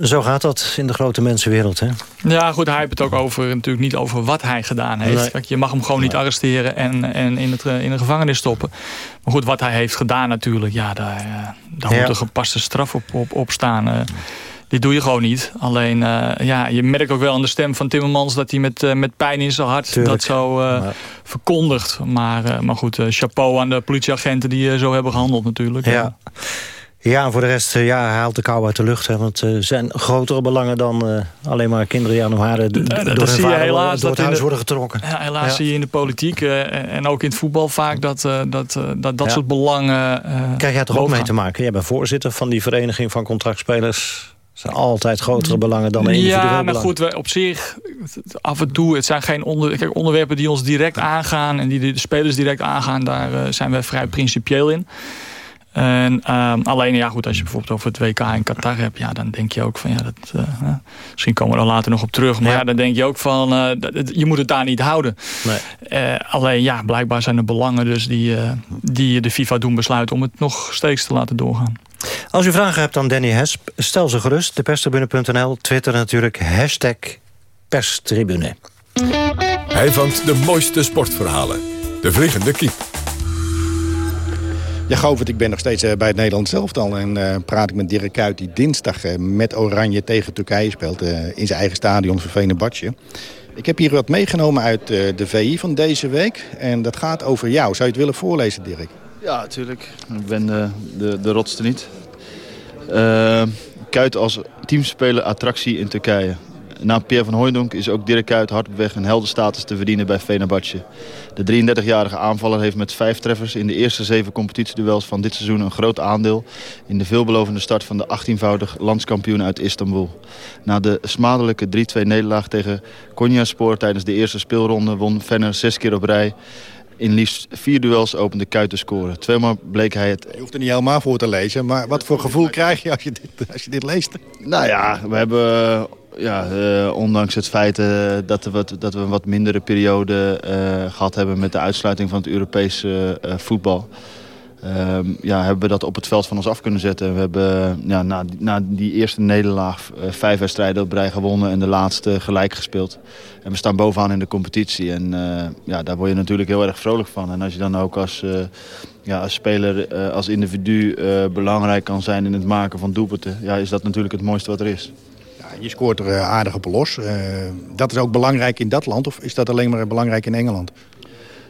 Zo gaat dat in de grote mensenwereld, hè? Ja, goed, hij heeft het ook over, natuurlijk niet over wat hij gedaan heeft. Nee. Kijk, je mag hem gewoon niet arresteren en, en in, het, in de gevangenis stoppen. Maar goed, wat hij heeft gedaan natuurlijk, ja, daar, daar ja. moet een gepaste straf op, op, op staan. Uh, dit doe je gewoon niet. Alleen, uh, ja, je merkt ook wel aan de stem van Timmermans... dat hij met, uh, met pijn in zijn hart Tuurlijk. dat zo ja. verkondigt. Maar, maar goed, chapeau aan de politieagenten die zo hebben gehandeld natuurlijk. Ja. Ja, voor de rest, ja, hij haalt de kou uit de lucht. Hè, want er uh, zijn grotere belangen dan uh, alleen maar kinderen Jan Haren door dat hun zie je helaas door het huis de, worden getrokken. Ja, helaas ja. zie je in de politiek en ook in het voetbal vaak dat dat, dat, dat soort belangen Krijg jij toch ook mee te maken? Jij bent voorzitter van die vereniging van contractspelers. zijn altijd grotere belangen dan individueel Ja, maar belang. goed, we, op zich, af en toe, het zijn geen onder, kijk, onderwerpen die ons direct aangaan... en die de spelers direct aangaan, daar eh, zijn we vrij principieel in. En, ehm, alleen, ja goed, als je bijvoorbeeld over het WK in Qatar hebt... Ja, dan denk je ook van, ja, dat, eh, misschien komen we er later nog op terug... maar ja, dan denk je ook van, eh, dat- dat- je moet het daar niet houden. Eh, alleen, ja, blijkbaar zijn er belangen dus die, eh, die de FIFA doen besluiten... om het nog steeds te laten doorgaan. Als u vragen hebt aan Danny Hesp, stel ze gerust. Deperstribune.nl, Twitter natuurlijk, hashtag perstribune. Hij vangt de mooiste sportverhalen. De Vliegende Kiep. Ja, Govert, ik ben nog steeds eh, bij het Nederlands elftal. En eh, praat ik met Dirk Kuyt die dinsdag eh, met Oranje tegen Turkije speelt... in zijn eigen stadion voor Venerbahce. Ik heb hier wat meegenomen uit de VI van deze week. En dat gaat over jou. Zou je het willen voorlezen, Dirk? Ja, natuurlijk. Ik ben de, de, de rotste niet. Kuyt als teamspeler attractie in Turkije. Na Pierre van Hooijdonk is ook Dirk Kuyt hard op weg een heldenstatus te verdienen bij Fenerbahce. De 33-jarige aanvaller heeft met vijf treffers in de eerste zeven competitieduels van dit seizoen een groot aandeel in de veelbelovende start van de 18-voudig landskampioen uit Istanbul. Na de smadelijke 3-2 nederlaag tegen Konyaspor tijdens de eerste speelronde won Venner zes keer op rij. In liefst vier duels opende Kuyt te scoren. Tweemaal bleek hij het Je hoeft er niet helemaal voor te lezen. Maar wat voor gevoel krijg je als je dit, als je dit leest? Nou ja, we hebben ja, eh, ondanks het feit eh, dat, we dat we een wat mindere periode eh, gehad hebben met de uitsluiting van het Europese voetbal. Ehm, ja, hebben we dat op het veld van ons af kunnen zetten. We hebben ja, na, na die eerste nederlaag eh, vijf wedstrijden op rij gewonnen en de laatste gelijk gespeeld. En we staan bovenaan in de competitie en eh, ja, daar word je natuurlijk heel erg vrolijk van. En als je dan ook als, eh, ja, als speler, als individu belangrijk kan zijn in het maken van doelpunten, ja, is dat natuurlijk het mooiste wat er is. Je scoort er aardig op los. Dat is ook belangrijk in dat land? Of is dat alleen maar belangrijk in Engeland?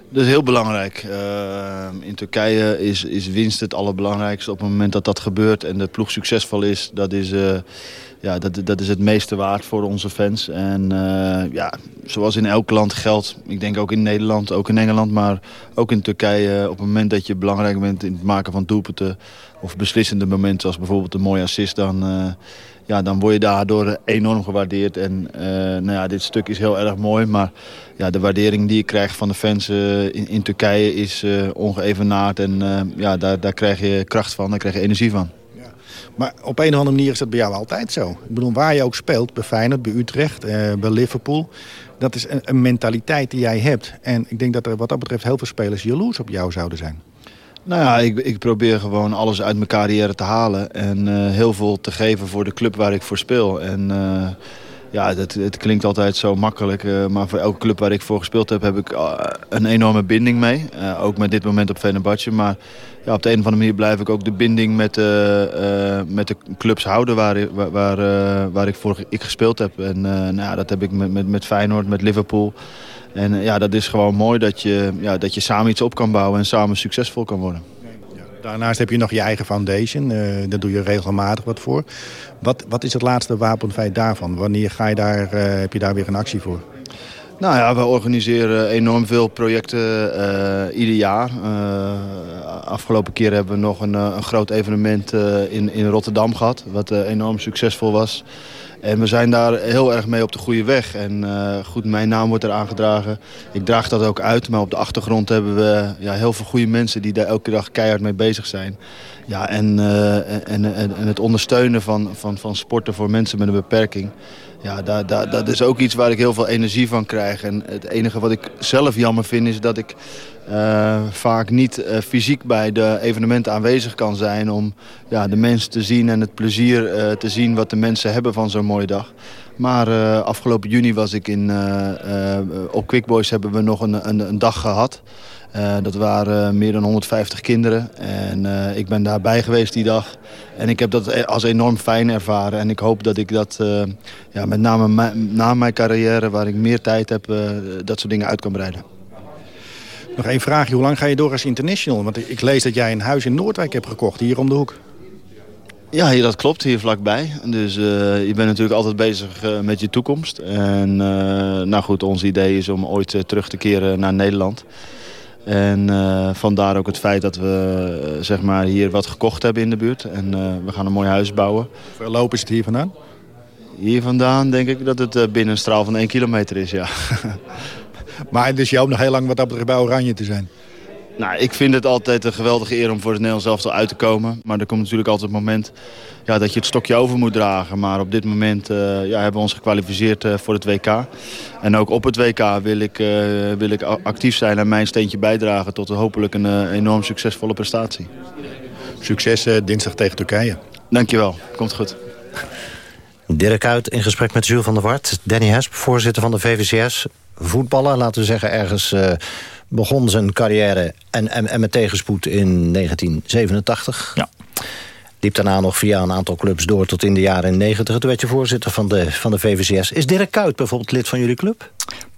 Dat is heel belangrijk. Eh, in Turkije is, is winst het allerbelangrijkste. Op het moment dat dat gebeurt en de ploeg succesvol is... dat is, eh, ja, dat, dat is het meeste waard voor onze fans. En eh, ja, zoals in elk land geldt, ik denk ook in Nederland, ook in Engeland... maar ook in Turkije, op het moment dat je belangrijk bent in het maken van doelpunten... of beslissende momenten, zoals bijvoorbeeld een mooie assist... dan, eh, ja, dan word je daardoor enorm gewaardeerd. En eh, nou ja, dit stuk is heel erg mooi, maar ja, de waardering die je krijgt van de fans eh, in, in Turkije is eh, ongeëvenaard. En eh, ja, daar, daar krijg je kracht van, daar krijg je energie van. Maar op een of andere manier is dat bij jou altijd zo. Ik bedoel, waar je ook speelt, bij Feyenoord, bij Utrecht, eh, bij Liverpool... dat is een, mentaliteit die jij hebt. En ik denk dat er wat dat betreft heel veel spelers jaloers op jou zouden zijn. Nou ja, ik, ik probeer gewoon alles uit mijn carrière te halen. En eh, heel veel te geven voor de club waar ik voor speel. En eh, ja, dat, het klinkt altijd zo makkelijk. eh, maar voor elke club waar ik voor gespeeld heb, heb ik eh, een enorme binding mee. Eh, ook met dit moment op Fenerbahce. Maar ja, op de een of andere manier blijf ik ook de binding met, met de clubs houden waar, waar, waar, ik voor ik gespeeld heb. En nou ja, dat heb ik met, met, met Feyenoord, met Liverpool. En ja, dat is gewoon mooi dat je, ja, dat je samen iets op kan bouwen en samen succesvol kan worden. Daarnaast heb je nog je eigen foundation. eh, daar doe je regelmatig wat voor. Wat, wat is het laatste wapenfeit daarvan? Wanneer ga je daar, eh, heb je daar weer een actie voor? Nou ja, we organiseren enorm veel projecten eh, ieder jaar. Afgelopen keer hebben we nog een, een groot evenement in, in Rotterdam gehad. Wat enorm succesvol was. En we zijn daar heel erg mee op de goede weg. En eh, goed, mijn naam wordt er aangedragen. Ik draag dat ook uit. Maar op de achtergrond hebben we ja, heel veel goede mensen die daar elke dag keihard mee bezig zijn. Ja, en, eh, en, en, het ondersteunen van, van, van sporten voor mensen met een beperking. Ja, daar, daar, dat is ook iets waar ik heel veel energie van krijg. En het enige wat ik zelf jammer vind is dat ik eh, vaak niet eh, fysiek bij de evenementen aanwezig kan zijn... om ja, de mensen te zien en het plezier eh, te zien wat de mensen hebben van zo'n mooie dag. Maar afgelopen juni was ik in, op Quick Boys hebben we nog een, een, een dag gehad. Eh, dat waren meer dan 150 kinderen. En ik ben daarbij geweest die dag. En ik heb dat e- als enorm fijn ervaren. En ik hoop dat ik dat ja, met name na mijn carrière... waar ik meer tijd heb, dat soort dingen uit kan breiden. Nog één vraagje. Hoe lang ga je door als international? Want ik lees dat jij een huis in Noordwijk hebt gekocht, hier om de hoek. Ja, hier, dat klopt, hier vlakbij. Dus eh, je bent natuurlijk altijd bezig eh, met je toekomst. En eh, nou goed, ons idee is om ooit terug te keren naar Nederland. En uh, vandaar ook het feit dat we zeg maar hier wat gekocht hebben in de buurt. En we gaan een mooi huis bouwen. Hoeveel lopen is het hier vandaan? Hier vandaan denk ik dat het binnen een straal van 1 kilometer is, ja. maar dus je hoopt nog heel lang wat dat betreft bij Oranje te zijn? Nou, ik vind het altijd een geweldige eer om voor het Nederlands elftal uit te komen. Maar er komt natuurlijk altijd het moment ja, dat je het stokje over moet dragen. Maar op dit moment uh, ja, hebben we ons gekwalificeerd uh, voor het WK. En ook op het WK wil ik, uh, wil ik actief zijn en mijn steentje bijdragen... tot hopelijk een enorm succesvolle prestatie. Succes dinsdag tegen Turkije. Dankjewel, komt goed. Dirk Uit in gesprek met Jules van der Wart. Danny Hesp, voorzitter van de VVCS. Voetballen, laten we zeggen ergens begon zijn carrière en, en, en met tegenspoed in 1987. Ja. Liep daarna nog via een aantal clubs door tot in de jaren 90. Toen werd je voorzitter van de, van de VVCS. Is Dirk Kuyt bijvoorbeeld lid van jullie club?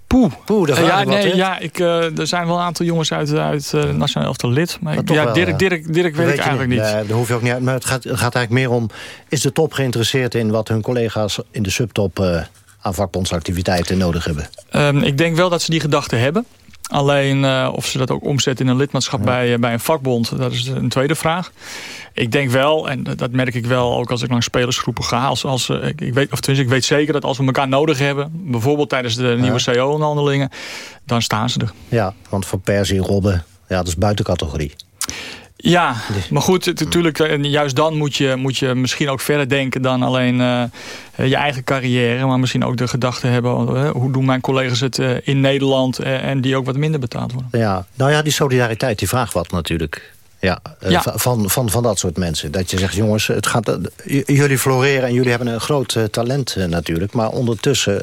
Poeh. Poeh, daar ja, nee, wat, ja, ik, uh, er zijn wel een aantal jongens uit, uit uh, Nationaal Elftal lid. Maar, maar ja, wel, Dirk, Dirk, Dirk weet, weet ik eigenlijk niet. Nee, daar hoef je ook niet uit. Maar het gaat, het gaat eigenlijk meer om... is de top geïnteresseerd in wat hun collega's in de subtop... Uh, aan vakbondsactiviteiten nodig hebben? Um, ik denk wel dat ze die gedachten hebben. Alleen uh, of ze dat ook omzetten in een lidmaatschap bij, uh, bij een vakbond, dat is een tweede vraag. Ik denk wel, en dat merk ik wel ook als ik langs spelersgroepen ga. Als, als, uh, ik, weet, of tenminste, ik weet zeker dat als we elkaar nodig hebben, bijvoorbeeld tijdens de nieuwe ja. CO-onderhandelingen, dan staan ze er. Ja, want voor Persie, Robben, ja, dat is buiten categorie. Ja, maar goed, natuurlijk, juist dan moet je, moet je misschien ook verder denken dan alleen uh, je eigen carrière. Maar misschien ook de gedachte hebben, uh, hoe doen mijn collega's het uh, in Nederland en die ook wat minder betaald worden. Ja, nou ja, die solidariteit die vraagt wat natuurlijk. Ja, ja. Van, van, van dat soort mensen. Dat je zegt, jongens, het gaat, jullie floreren en jullie hebben een groot talent natuurlijk. Maar ondertussen,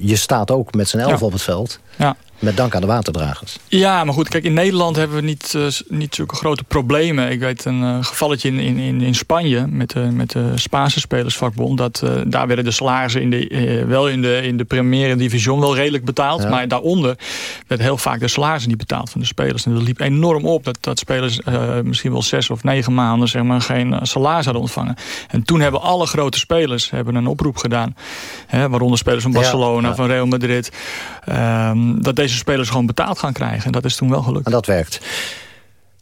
je staat ook met z'n elf ja. op het veld. Ja. Met dank aan de waterdragers. Ja, maar goed, kijk, in Nederland hebben we niet, uh, niet zulke grote problemen. Ik weet een uh, gevalletje in, in, in Spanje met, uh, met de Spaanse spelersvakbond. Dat, daar werden de salarissen in de, wel in de, in de Premiere Division wel redelijk betaald. Ja. Maar daaronder werd heel vaak de salarissen niet betaald van de spelers. En dat liep enorm op dat, dat spelers misschien wel zes of negen maanden zeg maar, geen salaris hadden ontvangen. En toen hebben alle grote spelers hebben een oproep gedaan. Hè, waaronder spelers van Barcelona, ja, ja. van Real Madrid. Um, dat deze deze spelers gewoon betaald gaan krijgen. En dat is toen wel gelukt. En dat werkt.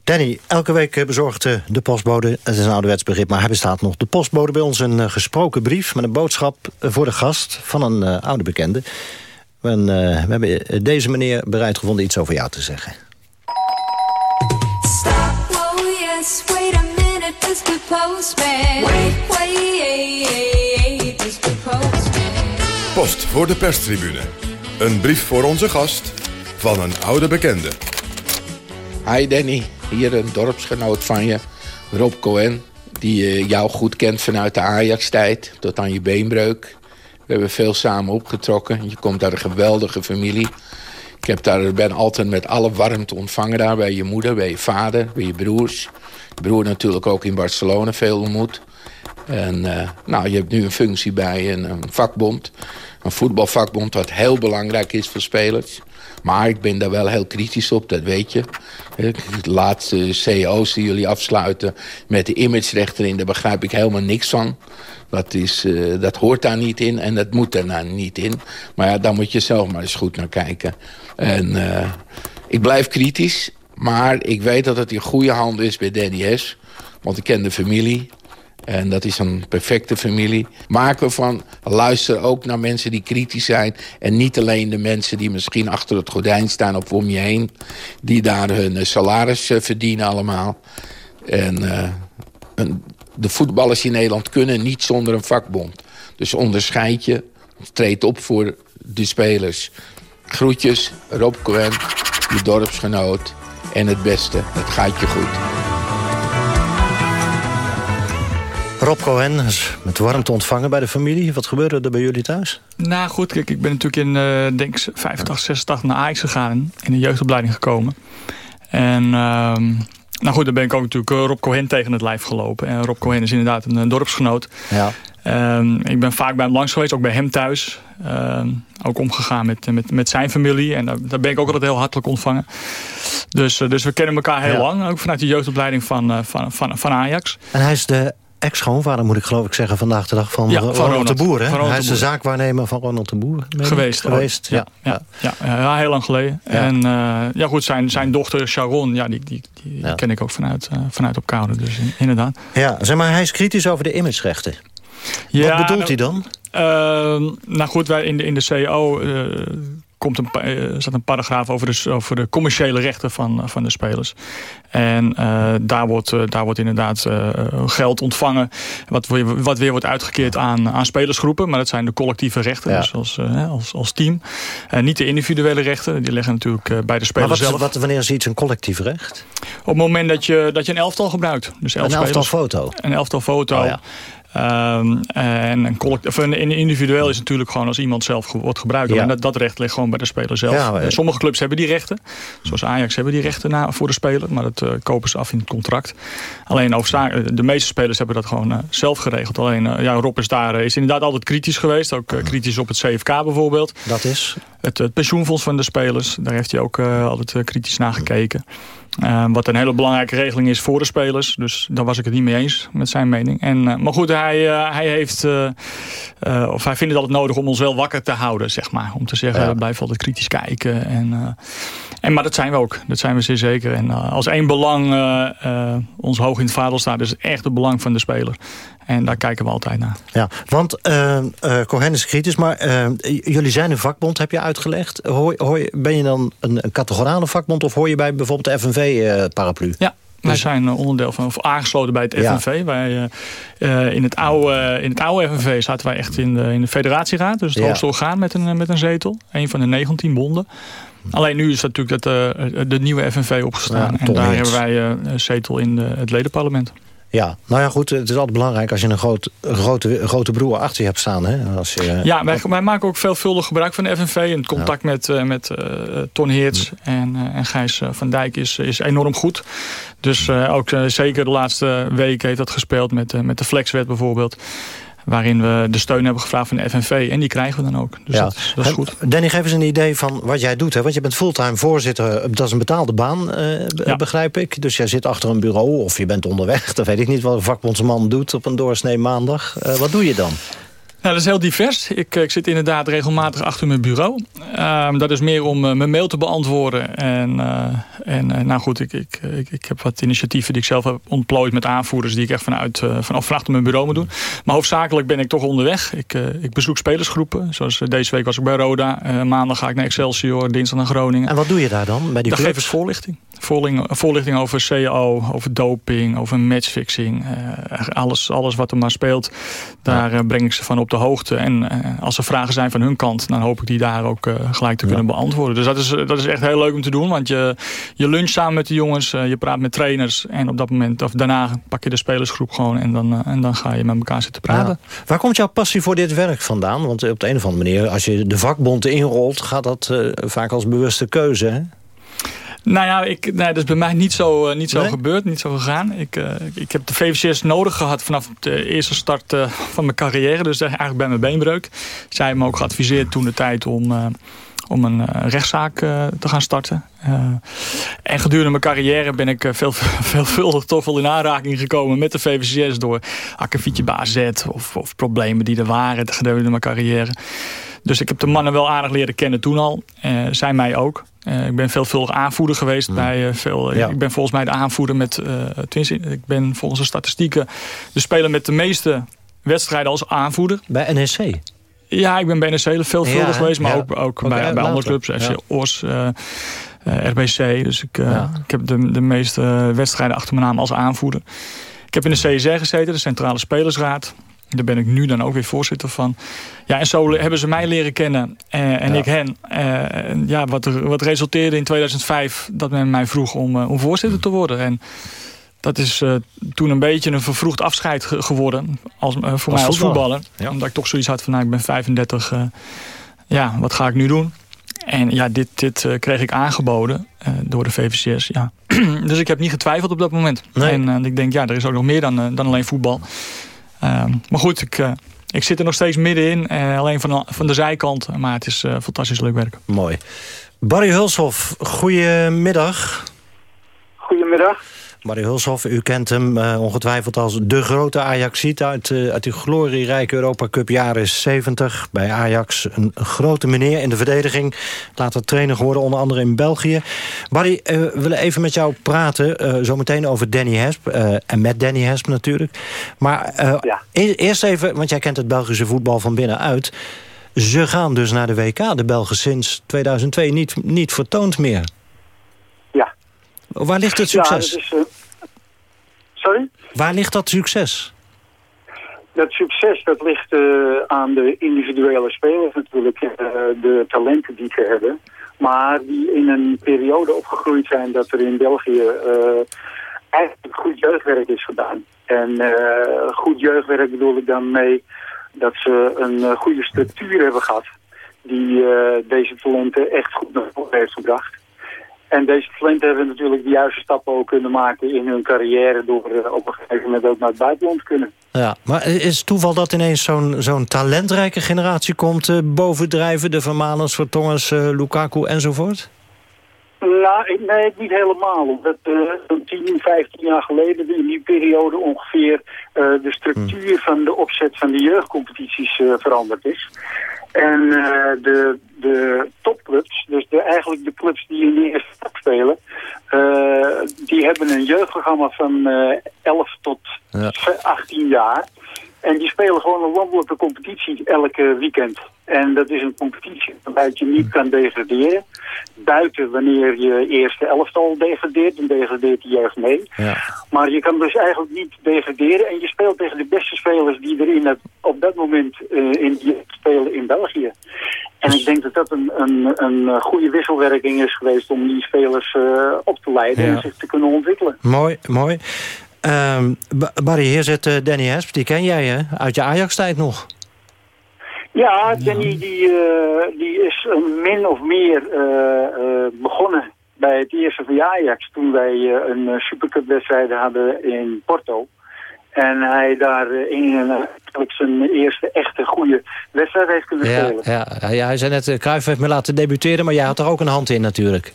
Danny, elke week bezorgt de postbode, het is een ouderwets begrip, maar hij bestaat nog. De postbode bij ons een gesproken brief met een boodschap voor de gast van een uh, oude bekende. En, uh, we hebben deze meneer bereid gevonden iets over jou te zeggen. Stop, oh yes, wait a minute, Mr. Postman. Wait, wait, Mr. Postman. Post voor de perstribune. Een brief voor onze gast van een oude bekende. Hi Danny, hier een dorpsgenoot van je, Rob Cohen... die uh, jou goed kent vanuit de Ajax-tijd tot aan je beenbreuk. We hebben veel samen opgetrokken. Je komt uit een geweldige familie. Ik heb daar, ben altijd met alle warmte ontvangen daar... bij je moeder, bij je vader, bij je broers. Je broer natuurlijk ook in Barcelona veel ontmoet. En uh, nou, je hebt nu een functie bij een, een vakbond een voetbalvakbond wat heel belangrijk is voor spelers. Maar ik ben daar wel heel kritisch op, dat weet je. De laatste CEO's die jullie afsluiten met de imagerechter in... daar begrijp ik helemaal niks van. Dat, is, uh, dat hoort daar niet in en dat moet er nou niet in. Maar ja, daar moet je zelf maar eens goed naar kijken. En uh, ik blijf kritisch, maar ik weet dat het in goede handen is bij Danny S. Want ik ken de familie. En dat is een perfecte familie. Maken we van, luister ook naar mensen die kritisch zijn. En niet alleen de mensen die misschien achter het gordijn staan of om je heen. Die daar hun salaris eh, verdienen allemaal. En een, de voetballers in Nederland kunnen niet zonder een vakbond. Dus onderscheid je, treed op voor de spelers. Groetjes, Rob Cohen, je dorpsgenoot. En het beste, het gaat je goed. Rob Cohen is met warmte ontvangen bij de familie. Wat gebeurde er bij jullie thuis? Nou goed, kijk, ik ben natuurlijk in uh, denk 85, 86 naar Ajax gegaan. In de jeugdopleiding gekomen. En uh, nou goed, dan ben ik ook natuurlijk eh, Rob Cohen tegen het lijf gelopen. En Rob Cohen is inderdaad een, een dorpsgenoot. Ja. Um, ik ben vaak bij hem langs geweest, ook bij hem thuis. Um, ook omgegaan met, met, met zijn familie. En daar, daar, ben ik ook altijd heel hartelijk ontvangen. Dus, dus we kennen elkaar heel ja. lang. Ook vanuit de jeugdopleiding van, van, van, van Ajax. En hij is de ex-schoonvader, moet ik geloof ik zeggen, vandaag de dag van, Ja, Ronald, de Boer. Hè? Hij is de zaakwaarnemer van Ronald de Boer. Geweest. Geweest, ja. ja, ja, heel lang geleden. En eh, ja, goed, zijn, zijn dochter Sharon, ja, die, die, die ken ik ook vanuit, eh, vanuit op Koude. Dus in- inderdaad. Ja, zeg maar, hij is kritisch over de imagerechten. Ja, Wat bedoelt nou, hij dan? Ehm, nou goed, wij in de, in de CEO eh, komt een, eh, staat een paragraaf over de, over de commerciële rechten van, van de spelers. En eh, daar, wordt, eh, daar wordt inderdaad eh, geld ontvangen. Wat, weer- wat weer wordt uitgekeerd aan, aan spelersgroepen. Maar dat zijn de collectieve rechten, Ja. dus als, eh, als, als team. En niet de individuele rechten. Die liggen natuurlijk eh, bij de Maar speler wat, zelf. wat, wanneer is iets een collectief recht? Op het moment dat je, dat je een elftal gebruikt. Dus elf Een elftal spelers. foto? Een elftal foto. Oh ja. Ehm, en een, of een, individueel is natuurlijk gewoon als iemand zelf wordt gebruikt. Ja. En dat, dat recht ligt gewoon bij de speler zelf. Ja, maar- En Sommige clubs hebben die rechten. Zoals Ajax hebben die rechten na, voor de speler. Maar dat eh, kopen ze af in het contract. Alleen hoofdzaak- de meeste spelers hebben dat gewoon eh, zelf geregeld. Alleen eh, ja, Rob is daar eh, is inderdaad altijd kritisch geweest. Ook eh, kritisch op het CFK bijvoorbeeld. Dat is? Het, het pensioenfonds van de spelers. Daar heeft hij ook eh, altijd eh, kritisch naar gekeken. Eh, wat een hele belangrijke regeling is voor de spelers. Dus daar was ik het niet mee eens met zijn mening. En, eh, maar goed, hij, eh, hij, heeft, eh, of hij vindt het altijd nodig om ons wel wakker te houden. Zeg maar. Om te zeggen, Ja. blijven altijd kritisch kijken. En, en, maar dat zijn we ook. Dat zijn we zeer zeker. En als één belang ons hoog in het vaandel staat... is het echt het belang van de speler. En daar kijken we altijd naar. Ja, want eh eh, Cohen is kritisch, maar eh, j- jullie zijn een vakbond, heb je uitgelegd. Hoor, hoor, ben je dan een, een categorale vakbond of hoor je bij bijvoorbeeld de FNV-paraplu? Ja, wij zijn eh, onderdeel van, of aangesloten bij het Dus- Ja. FNV. Wij, eh, eh, in, het oude, in het oude FNV zaten wij echt in de, in de federatieraad. Dus het Ja. hoogste orgaan met een, met een zetel. Een van de 19 bonden. Alleen nu is natuurlijk dat, eh, de nieuwe FNV opgestaan. Ja, en daar hebben wij eh, een zetel in de, het ledenparlement. Ja, nou ja goed, het is altijd belangrijk als je een, groot, grote, grote broer achter je hebt staan. Hè? Als je, Ja, wij, wij maken ook veelvuldig gebruik van de FNV. En het contact met, eh, met eh, Ton Heerts en, eh, en Gijs van Dijk is, is enorm goed. Dus eh, ook zeker de laatste week heeft dat gespeeld met, met de Flexwet bijvoorbeeld. Waarin we de steun hebben gevraagd van de FNV. En die krijgen we dan ook. Dus ja. dat, is- dat is En, goed. Danny, geef eens een idee van wat jij doet. Hè? Want je bent fulltime voorzitter, dat is een betaalde baan, eh, Ja. begrijp ik. Dus jij zit achter een bureau of je bent onderweg. Dat weet ik niet wat een vakbondsman doet op een doorsnee maandag. Eh, wat doe je dan? Nou, dat is heel divers. Ik, eh, ik zit inderdaad regelmatig achter mijn bureau. Ehm, dat is meer om eh, mijn mail te beantwoorden. En, eh, en nou goed, ik, ik, ik, ik heb wat initiatieven die ik zelf heb ontplooid met aanvoerders... die ik echt vanuit, vanaf van achter mijn bureau moet doen. Maar hoofdzakelijk ben ik toch onderweg. Ik, ik bezoek spelersgroepen. Zoals deze week was ik bij Roda. Maandag ga ik naar Excelsior, dinsdag naar Groningen. En wat doe je daar dan bij die Daar geef ik voorlichting. Voorlichting, voorlichting over CAO, over doping, over matchfixing. alles, alles wat er maar speelt, daar breng ik ze van op de hoogte. En eh, als er vragen zijn van hun kant, dan hoop ik die daar ook eh, gelijk te kunnen beantwoorden. Dus dat is, eh, dat is echt heel leuk om te doen. Want je, je luncht samen met de jongens, je praat met trainers. En op dat moment, of daarna pak je de spelersgroep gewoon. En dan, en dan ga je met elkaar zitten praten. Ja. Waar komt jouw passie voor dit werk vandaan? Want op de een of andere manier, als je de vakbond inrolt... gaat dat vaak als bewuste keuze, hè? Nou ja, ik, nee, dat is bij mij niet zo, eh, niet zo Nee? gebeurd, niet zo gegaan. Ik, eh, ik heb de VVCS nodig gehad vanaf de eerste start eh, van mijn carrière. Dus eigenlijk bij mijn beenbreuk. Zij hebben me ook geadviseerd toen de tijd om, om een rechtszaak te gaan starten. En gedurende mijn carrière ben ik veel, veelvuldig toch wel in aanraking gekomen met de VVCS... door akkefietje BAZ of, of problemen die er waren gedurende mijn carrière. Dus ik heb de mannen wel aardig leren kennen toen al. Eh, zij mij ook. Eh, ik ben veelvuldig aanvoerder geweest bij eh, veel. Ja. Ik ben volgens mij de aanvoerder met. ik ben volgens de statistieken de speler met de meeste wedstrijden als aanvoerder. Bij NEC? Ja, ik ben bij NEC veelvuldig Ja, geweest, maar ja. ook, ook bij, bij andere clubs. FC. Os, RBC. Dus ik, Ja. ik heb de, de meeste wedstrijden achter mijn naam als aanvoerder. Ik heb in de CSR gezeten, de Centrale Spelersraad. Daar ben ik nu dan ook weer voorzitter van. Ja, en zo hebben ze mij leren kennen eh, en Ja. ik hen. Eh, en ja, wat, er- wat resulteerde in 2005 dat men mij vroeg om, eh, om voorzitter te worden. En dat is eh, toen een beetje een vervroegd afscheid ge- geworden als, eh, voor mij als voetballer. Ja. Omdat ik toch zoiets had van, nou, ik ben 35. eh, ja, wat ga ik nu doen? En ja, dit, dit kreeg ik aangeboden door de VVCS. Ja. dus ik heb niet getwijfeld op dat moment. Nee. En ik denk, ja, er is ook nog meer dan, dan alleen voetbal. Ehm, maar goed, ik, eh, ik zit er nog steeds middenin. eh, alleen van, de- van de zijkant. Maar het is eh, fantastisch leuk werk. Mooi. Barry Hulshoff, goedemiddag. Goedemiddag. Mario Hulshoff, u kent hem uh, ongetwijfeld als de grote Ajaxiet... uit, uh, uit die glorierijke Europa Cup jaren 70 bij Ajax. Een grote meneer in de verdediging. Later trainer geworden, onder andere in België. Barry, uh, we willen even met jou praten. zometeen over Danny Hesp. en met Danny Hesp natuurlijk. Maar ja. e eerst even, want jij kent het Belgische voetbal van binnenuit... Ze gaan dus naar de WK, de Belgen sinds 2002 niet, niet vertoond meer. Waar ligt het succes? Ja, is, uh... Sorry? Waar ligt dat succes? Dat succes dat ligt uh, aan de individuele spelers natuurlijk, uh, de talenten die ze hebben. Maar die in een periode opgegroeid zijn dat er in België eigenlijk goed jeugdwerk is gedaan. En goed jeugdwerk bedoel ik dan mee dat ze een goede structuur hebben gehad die deze talenten echt goed naar voren heeft gebracht. En deze talenten hebben natuurlijk de juiste stappen ook kunnen maken in hun carrière door uh, op een gegeven moment ook naar het buitenland te kunnen. Ja, maar is het toeval dat ineens zo'n zo'n talentrijke generatie komt uh, bovendrijven? De Vermanens, Vertongens, Lukaku enzovoort? Nou, nee, niet helemaal. Omdat uh, 10, 15 jaar geleden, in die periode ongeveer, uh, de structuur hmm. van de opzet van de jeugdcompetities uh, veranderd is. En uh, de, de topclubs, dus de, eigenlijk de clubs die in de eerste stap spelen, die hebben een jeugdprogramma van 11 tot ja. 18 jaar. En die spelen gewoon een landelijke competitie elke weekend. En dat is een competitie waarbij je niet kan degraderen. Buiten wanneer je eerste elftal degradeert, dan degradeert de jeugd mee. Ja. Maar je kan dus eigenlijk niet degraderen. En je speelt tegen de beste spelers die er in het, op dat moment uh, in die spelen in België. En ik denk dat dat een, een, een goede wisselwerking is geweest om die spelers uh, op te leiden ja. en zich te kunnen ontwikkelen. Mooi, mooi. Um, Barry, hier zit uh, Danny Hesp. Die ken jij, hè? Uit je Ajax-tijd nog. Ja, Danny die, uh, die is min of meer uh, begonnen bij het eerste van Ajax... toen wij een Supercup-wedstrijd hadden in Porto. En hij daar in zijn eerste echte goede wedstrijd heeft kunnen ja, spelen. Ja, ja, hij zei net, Cruijff heeft me laten debuteren... maar jij had er ook een hand in natuurlijk.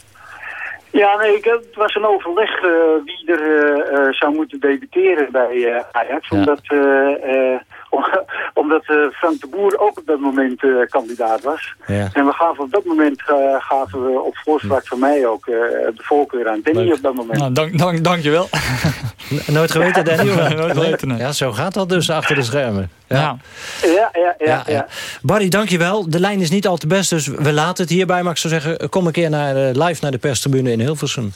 Ja, nee, ik, het was een overleg uh, wie er uh, uh, zou moeten debuteren bij Ajax. Ja. Omdat, omdat Frank de Boer ook op dat moment kandidaat was. Ja. En we gaven op dat moment gaven we op voorspraak van mij ook de voorkeur aan Danny op dat moment. Nou, dank, dank, dankjewel. Nooit geweten, Danny? Nooit geweten. Ja, zo gaat dat dus achter de schermen. Ja. Ja, ja, ja, ja, Barry, dankjewel. De lijn is niet al te best, dus we laten het hierbij. Maar ik zou zeggen, kom een keer naar, live naar de perstribune in Hilversum.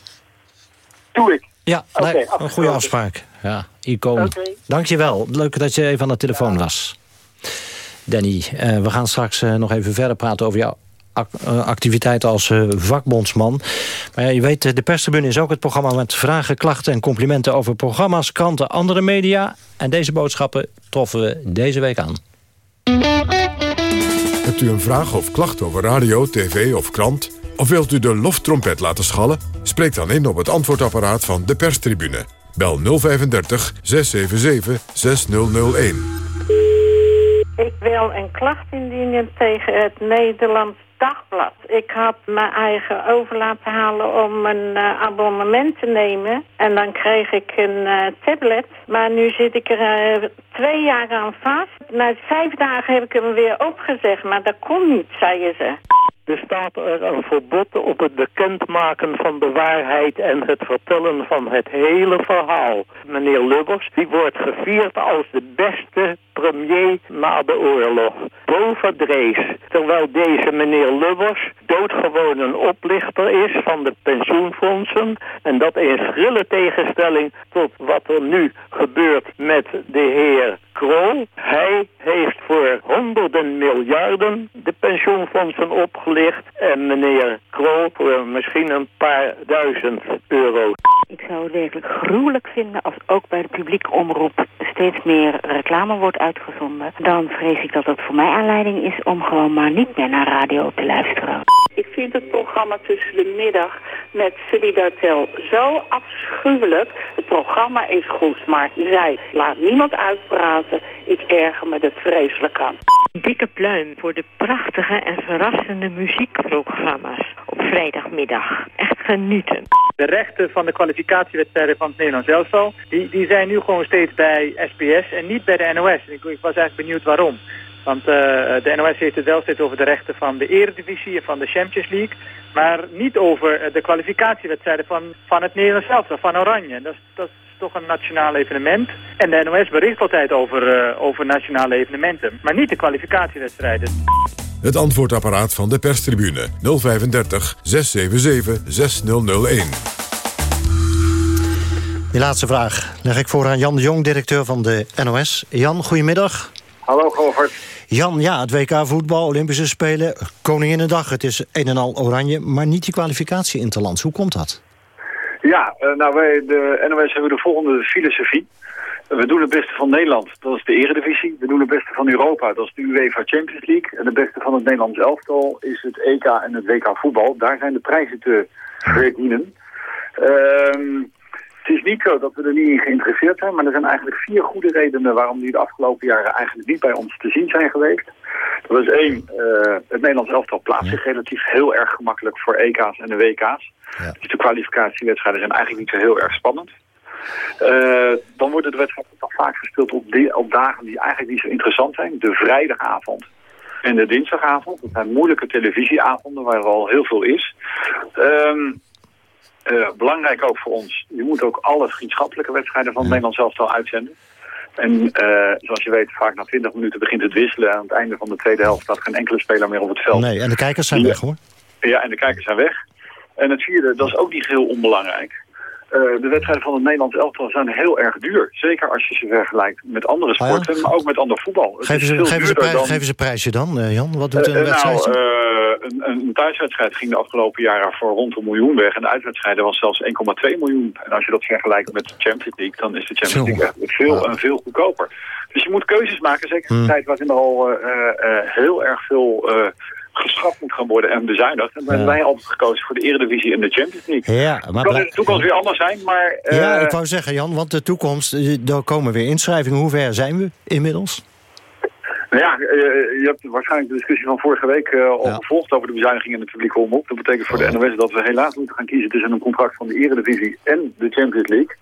Doe ik. Ja, okay, een goede afspraak. Ja, icoon. Okay. Dankjewel. Leuk dat je even aan de telefoon ja. was. Danny, uh, we gaan straks uh, nog even verder praten over jouw activiteit als uh, vakbondsman. Maar ja, je weet, de perstribune is ook het programma met vragen, klachten en complimenten over programma's, kranten, andere media. En deze boodschappen troffen we deze week aan. Hebt u een vraag of klacht over radio, tv of krant? Of wilt u de loftrompet laten schallen? Spreek dan in op het antwoordapparaat van de perstribune. Bel 035 677 6001. Ik wil een klacht indienen tegen het Nederlands Dagblad. Ik had mijn eigen over laten halen om een uh, abonnement te nemen. En dan kreeg ik een uh, tablet. Maar nu zit ik er uh, twee jaar aan vast. Na vijf dagen heb ik hem weer opgezegd. Maar dat kon niet, zeiden ze. Er staat er een verbod op het bekendmaken van de waarheid en het vertellen van het hele verhaal. Meneer Lubbers, die wordt gevierd als de beste premier na de oorlog. Boven Drees. Terwijl deze meneer Lubbers doodgewoon een oplichter is van de pensioenfondsen. En dat in schrille tegenstelling tot wat er nu gebeurt met de heer Krol. Hij heeft voor honderden miljarden de pensioenfondsen opgelicht. En meneer Krol voor misschien een paar duizend euro. Ik zou het werkelijk gruwelijk vinden als ook bij de publieke omroep steeds meer reclame wordt uitgezonden. Dan vrees ik dat dat voor mij aanleiding is om gewoon maar niet meer naar radio te luisteren. Ik vind het programma tussen de middag met Solidatel zo afschuwelijk. Het programma is goed, maar zij laat niemand uitpraten. Ik erger me er vreselijk aan. Dikke pluim voor de prachtige en verrassende muziekprogramma's. Op vrijdagmiddag. Echt genieten. De rechten van de kwalificatiewedstrijden van het Nederlands elftal, die, die zijn nu gewoon steeds bij SBS en niet bij de NOS. Ik, ik was eigenlijk benieuwd waarom. Want uh, de NOS heeft het wel steeds over de rechten van de Eredivisie en van de Champions League. Maar niet over de kwalificatiewedstrijden van, van het Nederlands elftal, van Oranje. Dat toch een nationaal evenement. En de NOS bericht altijd over, uh, over nationale evenementen. Maar niet de kwalificatiewedstrijden. Het antwoordapparaat van de perstribune 035 677 6001. Die laatste vraag leg ik voor aan Jan de Jong, directeur van de NOS. Jan, goedemiddag. Hallo, Govert. Jan, ja, het WK voetbal, Olympische Spelen, Koninginnedag. Het is een en al oranje, maar niet die kwalificatie interlands. Hoe komt dat? Ja, nou wij, de NOS hebben de volgende filosofie. We doen het beste van Nederland, dat is de eredivisie. We doen het beste van Europa, dat is de UEFA Champions League. En het beste van het Nederlands elftal is het EK en het WK voetbal. Daar zijn de prijzen te verdienen. Ehm het is niet zo dat we er niet in geïnteresseerd zijn, maar er zijn eigenlijk vier goede redenen waarom die de afgelopen jaren eigenlijk niet bij ons te zien zijn geweest. Dat is één, uh, het Nederlands elftal plaatst zich relatief heel erg gemakkelijk voor EK's en de WK's. Ja. Dus de kwalificatiewedstrijden zijn eigenlijk niet zo heel erg spannend. Uh, dan worden de wedstrijden toch vaak gespeeld op, die, op dagen die eigenlijk niet zo interessant zijn. De vrijdagavond en de dinsdagavond. Dat zijn moeilijke televisieavonden waar er al heel veel is. Um, uh, belangrijk ook voor ons, je moet ook alle vriendschappelijke wedstrijden van het Nederlands elftal uitzenden. En uh, zoals je weet, vaak na 20 minuten begint het wisselen. Aan het einde van de tweede helft staat geen enkele speler meer op het veld. Nee, en de kijkers zijn weg hoor. Ja, en de kijkers zijn weg. En het vierde, dat is ook niet heel onbelangrijk. Uh, de wedstrijden van het Nederlands elftal zijn heel erg duur. Zeker als je ze vergelijkt met andere sporten, ah, ja? maar ook met ander voetbal. Geven ze, geven, ze prijs, dan... geven ze prijsje dan, uh, Jan? Wat doet een uh, wedstrijd? Nou, een, een thuiswedstrijd ging de afgelopen jaren voor rond een miljoen weg. En de uitwedstrijden was zelfs 1,2 miljoen. En als je dat vergelijkt met de Champions League, dan is de Champions League echt veel en veel goedkoper. Dus je moet keuzes maken, zeker in een tijd waarin er al heel erg veel geschrapt moet gaan worden en bezuinigd. En dan hebben wij altijd gekozen voor de Eredivisie en de Champions League. Ja, maar kan de toekomst weer anders zijn, maar... Uh... Ja, ik wou zeggen, Jan, want de toekomst, er komen weer inschrijvingen. Hoe ver zijn we inmiddels? Nou ja, je hebt waarschijnlijk de discussie van vorige week al ja. gevolgd over de bezuiniging in de publieke omroep. Dat betekent voor de NOS dat we helaas moeten gaan kiezen tussen een contract van de Eredivisie en de Champions League.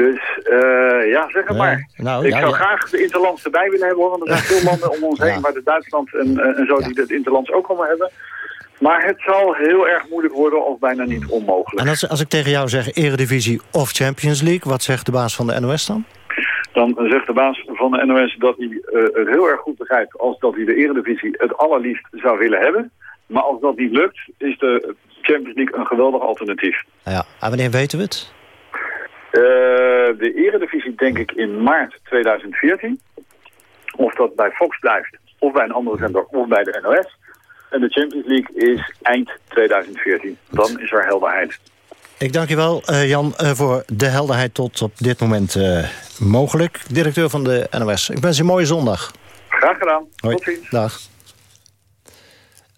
Dus uh, ja, zeg het maar. Nou, ik ja, zou ja. graag de Interlands erbij willen hebben, hoor, want er zijn veel landen om ons heen, waar de Duitsland en, en zo, die het Interlands ook allemaal hebben. Maar het zal heel erg moeilijk worden of bijna niet onmogelijk. En als, als ik tegen jou zeg Eredivisie of Champions League, wat zegt de baas van de NOS dan? Dan zegt de baas van de NOS dat hij uh, het heel erg goed begrijpt als dat hij de Eredivisie het allerliefst zou willen hebben. Maar als dat niet lukt, is de Champions League een geweldig alternatief. Ja, en wanneer weten we het? Uh, de eredivisie denk ik in maart 2014. Of dat bij Fox blijft, of bij een andere zender, of bij de NOS. En de Champions League is eind 2014. Dan is er helderheid. Ik dank je wel, uh, Jan, uh, voor de helderheid tot op dit moment mogelijk. Directeur van de NOS. Ik wens je een mooie zondag. Graag gedaan. Hoi. Tot ziens. Dag.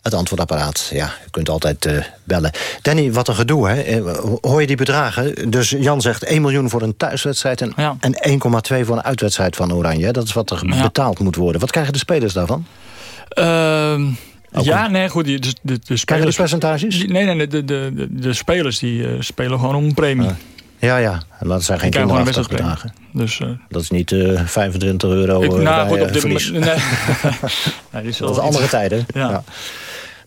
Het antwoordapparaat, ja, u kunt altijd uh, bellen. Danny, wat een gedoe, hè? Hoor je die bedragen? Dus Jan zegt 1 miljoen voor een thuiswedstrijd... en, ja. en 1,2 voor een uitwedstrijd van Oranje. Dat is wat er ja. betaald moet worden. Wat krijgen de spelers daarvan? Uh, ja, nee, goed. De, de, de spelers, Krijgen de percentages? Die, nee, nee, de, de, de, spelers die uh, spelen gewoon om een premie. Uh. Ja, ja. En dat zijn geen kinderachtige bedragen. Dus, uh, dat is niet uh, 25 euro ik, nou, goed, op dit moment... Nee. nee, dat is andere tijden. Ja. ja.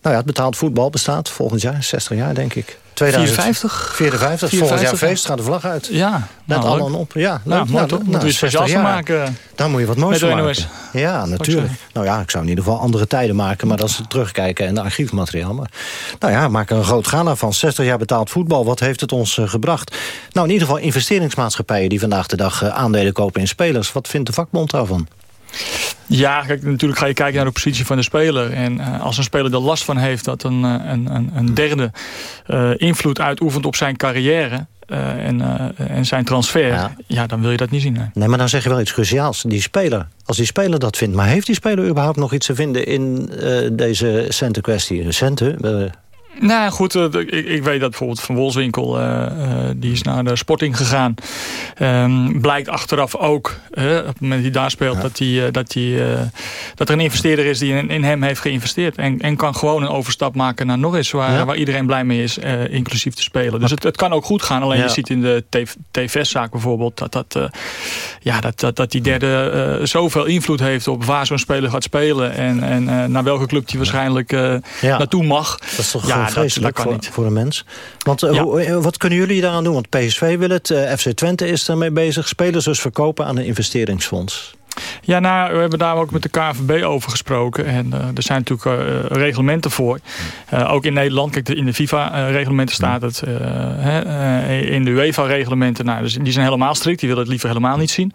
Nou ja, het betaald voetbal bestaat volgend jaar, 60 jaar denk ik. 2054? 54, 54 volgend jaar feest, gaat de vlag uit. Ja. Net nou, allemaal op. Ja, nou, leuk. Nou, nou, we speciaal van maken. Dan moet je wat moois van maken. Ja, natuurlijk. Nou ja, ik zou in ieder geval andere tijden maken. Maar dat is terugkijken en archiefmateriaal. Maar, nou ja, maak er een groot gala van. 60 jaar betaald voetbal, wat heeft het ons uh, gebracht? Nou, in ieder geval investeringsmaatschappijen... die vandaag de dag uh, aandelen kopen in spelers. Wat vindt de vakbond daarvan? Ja, kijk, natuurlijk ga je kijken naar de positie van de speler. En uh, als een speler er last van heeft dat een, een, een, een derde uh, invloed uitoefent op zijn carrière... Uh, en, en, zijn transfer, ja. ja. dan wil je dat niet zien. Nee. nee, maar dan zeg je wel iets cruciaals. Die speler, als die speler dat vindt... maar heeft die speler überhaupt nog iets te vinden in deze centenkwestie? Centen? Nou goed, uh, ik, ik, weet dat bijvoorbeeld Van Wolfswinkel, uh, die is naar de Sporting gegaan. Um, blijkt achteraf ook, op het moment dat hij daar speelt, dat, hij, dat, hij, dat er een investeerder is die in, in, hem heeft geïnvesteerd. En, en kan gewoon een overstap maken naar Norris, waar, ja. waar iedereen blij mee is, inclusief de speler. Dus het, het kan ook goed gaan. Alleen ja. je ziet in de TVS-zaak bijvoorbeeld dat, dat, ja, dat, dat, dat die derde zoveel invloed heeft op waar zo'n speler gaat spelen. En, en naar welke club hij waarschijnlijk naartoe mag. Dat is toch ja, vreselijk voor, voor, een mens. Want uh, hoe, wat kunnen jullie daaraan doen? Want PSV wil het, uh, FC Twente is ermee bezig. Spelers dus verkopen aan een investeringsfonds. Ja, nou, we hebben daar ook met de KNVB over gesproken. En uh, er zijn natuurlijk uh, reglementen voor. Uh, ook in Nederland, kijk, in de FIFA-reglementen staat het. in de UEFA-reglementen, nou, dus die zijn helemaal strikt. Die willen het liever helemaal niet zien.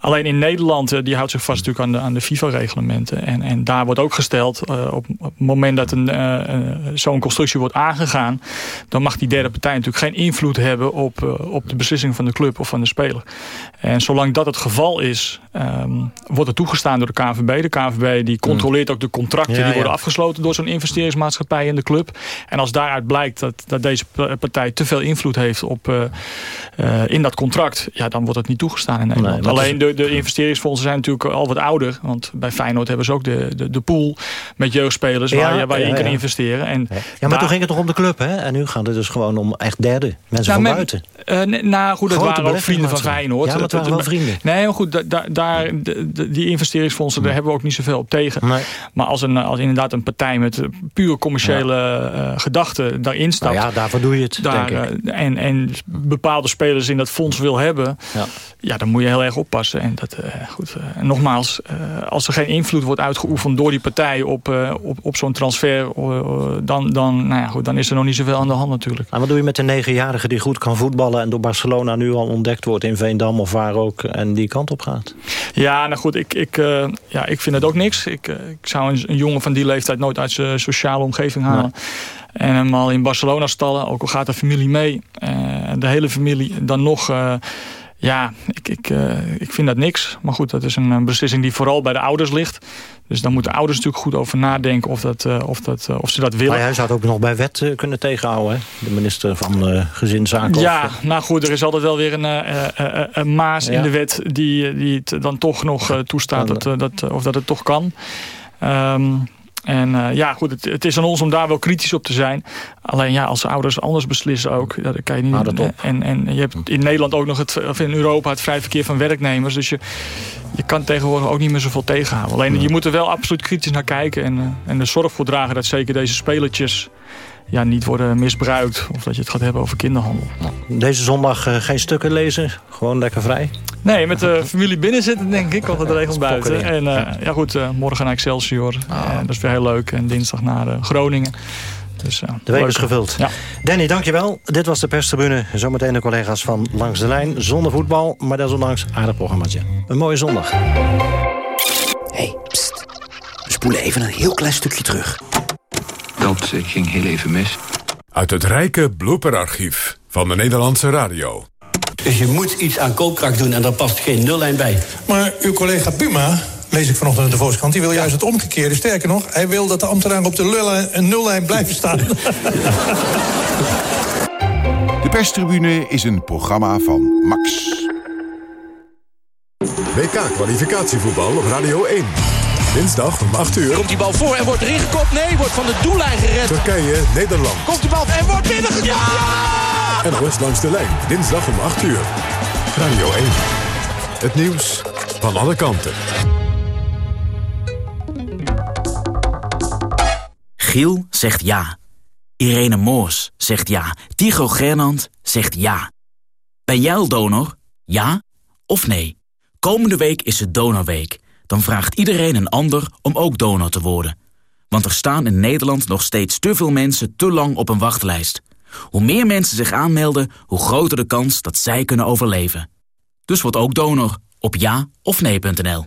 Alleen in Nederland, uh, die houdt zich vast natuurlijk aan de, aan de FIFA-reglementen. En, en daar wordt ook gesteld, uh, op, op, het moment dat een uh, zo'n constructie wordt aangegaan... dan mag die derde partij natuurlijk geen invloed hebben op, op de beslissing van de club of van de speler. En zolang dat het geval is, um, wordt het toegestaan door de KNVB. De KNVB die controleert ook de contracten ja, die worden ja. afgesloten door zo'n investeringsmaatschappij in de club. En als daaruit blijkt dat, dat deze partij te veel invloed heeft op, in dat contract... ja, dan wordt het niet toegestaan in Nederland. Nee, Alleen de de, investeringsfondsen zijn natuurlijk al wat ouder. Want bij Feyenoord hebben ze ook de, de, de pool met jeugdspelers waar, je, waar je in kan investeren. En ja, maar daar, toen ging het toch om de club, hè? En nu gaat het dus gewoon om echt derde. Mensen nou, van buiten. Uh, nou goed, dat waren ook vrienden van Feyenoord. Ja, het waren wel vrienden. Nee, maar goed, da, daar, die investeringsfondsen, daar hebben we ook niet zoveel op tegen. Nee. Maar als, een, als inderdaad een partij met puur commerciële ja. uh, gedachten daarin stapt. Nou ja, daarvoor doe je het, daar, denk ik. En, en bepaalde spelers in dat fonds wil hebben. Ja. ja, dan moet je heel erg oppassen. En dat, uh, goed, uh, nogmaals, als er geen invloed wordt uitgeoefend door die partij op, op, op zo'n transfer, dan, dan, nou ja, goed, dan is er nog niet zoveel aan de hand natuurlijk. En wat doe je met een negenjarige die goed kan voetballen en door Barcelona nu al ontdekt wordt in Veendam of waar ook en die kant op gaat? Ja, nou goed, ik, ik, ja, ik vind het ook niks. Ik, ik zou een, een, jongen van die leeftijd nooit uit zijn sociale omgeving halen. Nee. En hem al in Barcelona stallen, ook al gaat de familie mee. de hele familie dan nog ja, ik, ik, ik vind dat niks. Maar goed, dat is een, beslissing die vooral bij de ouders ligt. Dus daar moeten ouders natuurlijk goed over nadenken of, dat, uh, of, dat, uh, of ze dat willen. Maar hij zou het ook nog bij wet kunnen tegenhouden, hè? de minister van Gezinszaken. Ja, of, nou goed, er is altijd wel weer een, een maas ja. in de wet die, die het dan toch nog toestaat dat, dat, of dat het toch kan. Um, en uh, ja, goed, het, het, is aan ons om daar wel kritisch op te zijn. Alleen ja, als ouders anders beslissen ook, ja, dan kan je niet... En, en je hebt in Nederland ook nog het, of in Europa het vrij verkeer van werknemers. Dus je, je kan tegenwoordig ook niet meer zoveel tegenhouden. Alleen je moet er wel absoluut kritisch naar kijken. En, uh, en er zorg voor dragen dat zeker deze spelertjes ja, niet worden misbruikt. Of dat je het gaat hebben over kinderhandel. Deze zondag uh, geen stukken lezen? Gewoon lekker vrij? Nee, met de familie binnen zitten denk ik. Of het regels buiten. En uh, ja goed, uh, morgen naar Excelsior. Ah. dat is weer heel leuk. En dinsdag naar Groningen. Dus, de week is gevuld. Ja. Danny, dankjewel. Dit was de perstribune. Zometeen de collega's van Langs de Lijn. Zonder voetbal, maar desondanks aardig programmaatje. Een mooie zondag. hey, pst. We spoelen even een heel klein stukje terug. Dat ging heel even mis. Uit het rijke blooperarchief van de Nederlandse radio. Dus je moet iets aan koopkracht doen en daar past geen nullijn bij. Maar uw collega Puma, lees ik vanochtend in de Volkskrant... die wil juist het omgekeerde. Sterker nog, hij wil dat de ambtenaren op de nullijn, nullijn blijven staan. De perstribune is een programma van Max. WK-kwalificatievoetbal op Radio 1. Dinsdag om 8 uur. Komt die bal voor en wordt erin gekopt? Nee, wordt van de doellijn gered. Turkije, Nederland. Komt die bal en wordt binnengekopt? Ja! En NOS langs de lijn. Dinsdag om 8 uur. Radio 1. Het nieuws van alle kanten. Giel zegt ja. Irene Moors zegt ja. Tigo Gernand zegt ja. Ben jij al donor? Ja of nee? Komende week is het Donorweek dan vraagt iedereen een ander om ook donor te worden. Want er staan in Nederland nog steeds te veel mensen te lang op een wachtlijst. Hoe meer mensen zich aanmelden, hoe groter de kans dat zij kunnen overleven. Dus word ook donor op ja of nee.nl.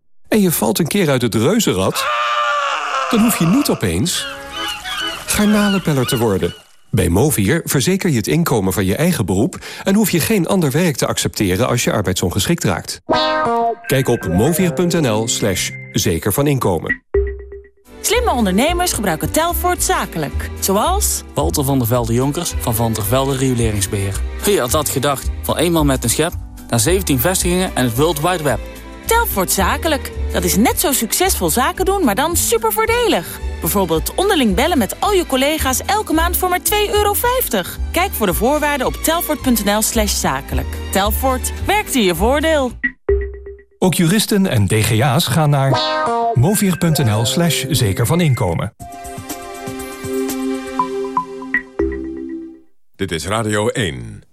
en je valt een keer uit het reuzenrad... dan hoef je niet opeens garnalenpeller te worden. Bij Movier verzeker je het inkomen van je eigen beroep... en hoef je geen ander werk te accepteren als je arbeidsongeschikt raakt. Kijk op movier.nl slash zeker van inkomen. Slimme ondernemers gebruiken Telfort zakelijk. Zoals... Walter van der Velde Jonkers van Van der Velde Rioleringsbeheer. Wie had dat gedacht? Van eenmaal met een schep naar 17 vestigingen en het World Wide Web. Telfort zakelijk. Dat is net zo succesvol zaken doen, maar dan super voordelig. Bijvoorbeeld onderling bellen met al je collega's elke maand voor maar 2,50 euro. Kijk voor de voorwaarden op telfort.nl slash zakelijk. Telfort, werkt in je voordeel. Ook juristen en DGA's gaan naar movier.nl slash zeker van inkomen. Dit is Radio 1.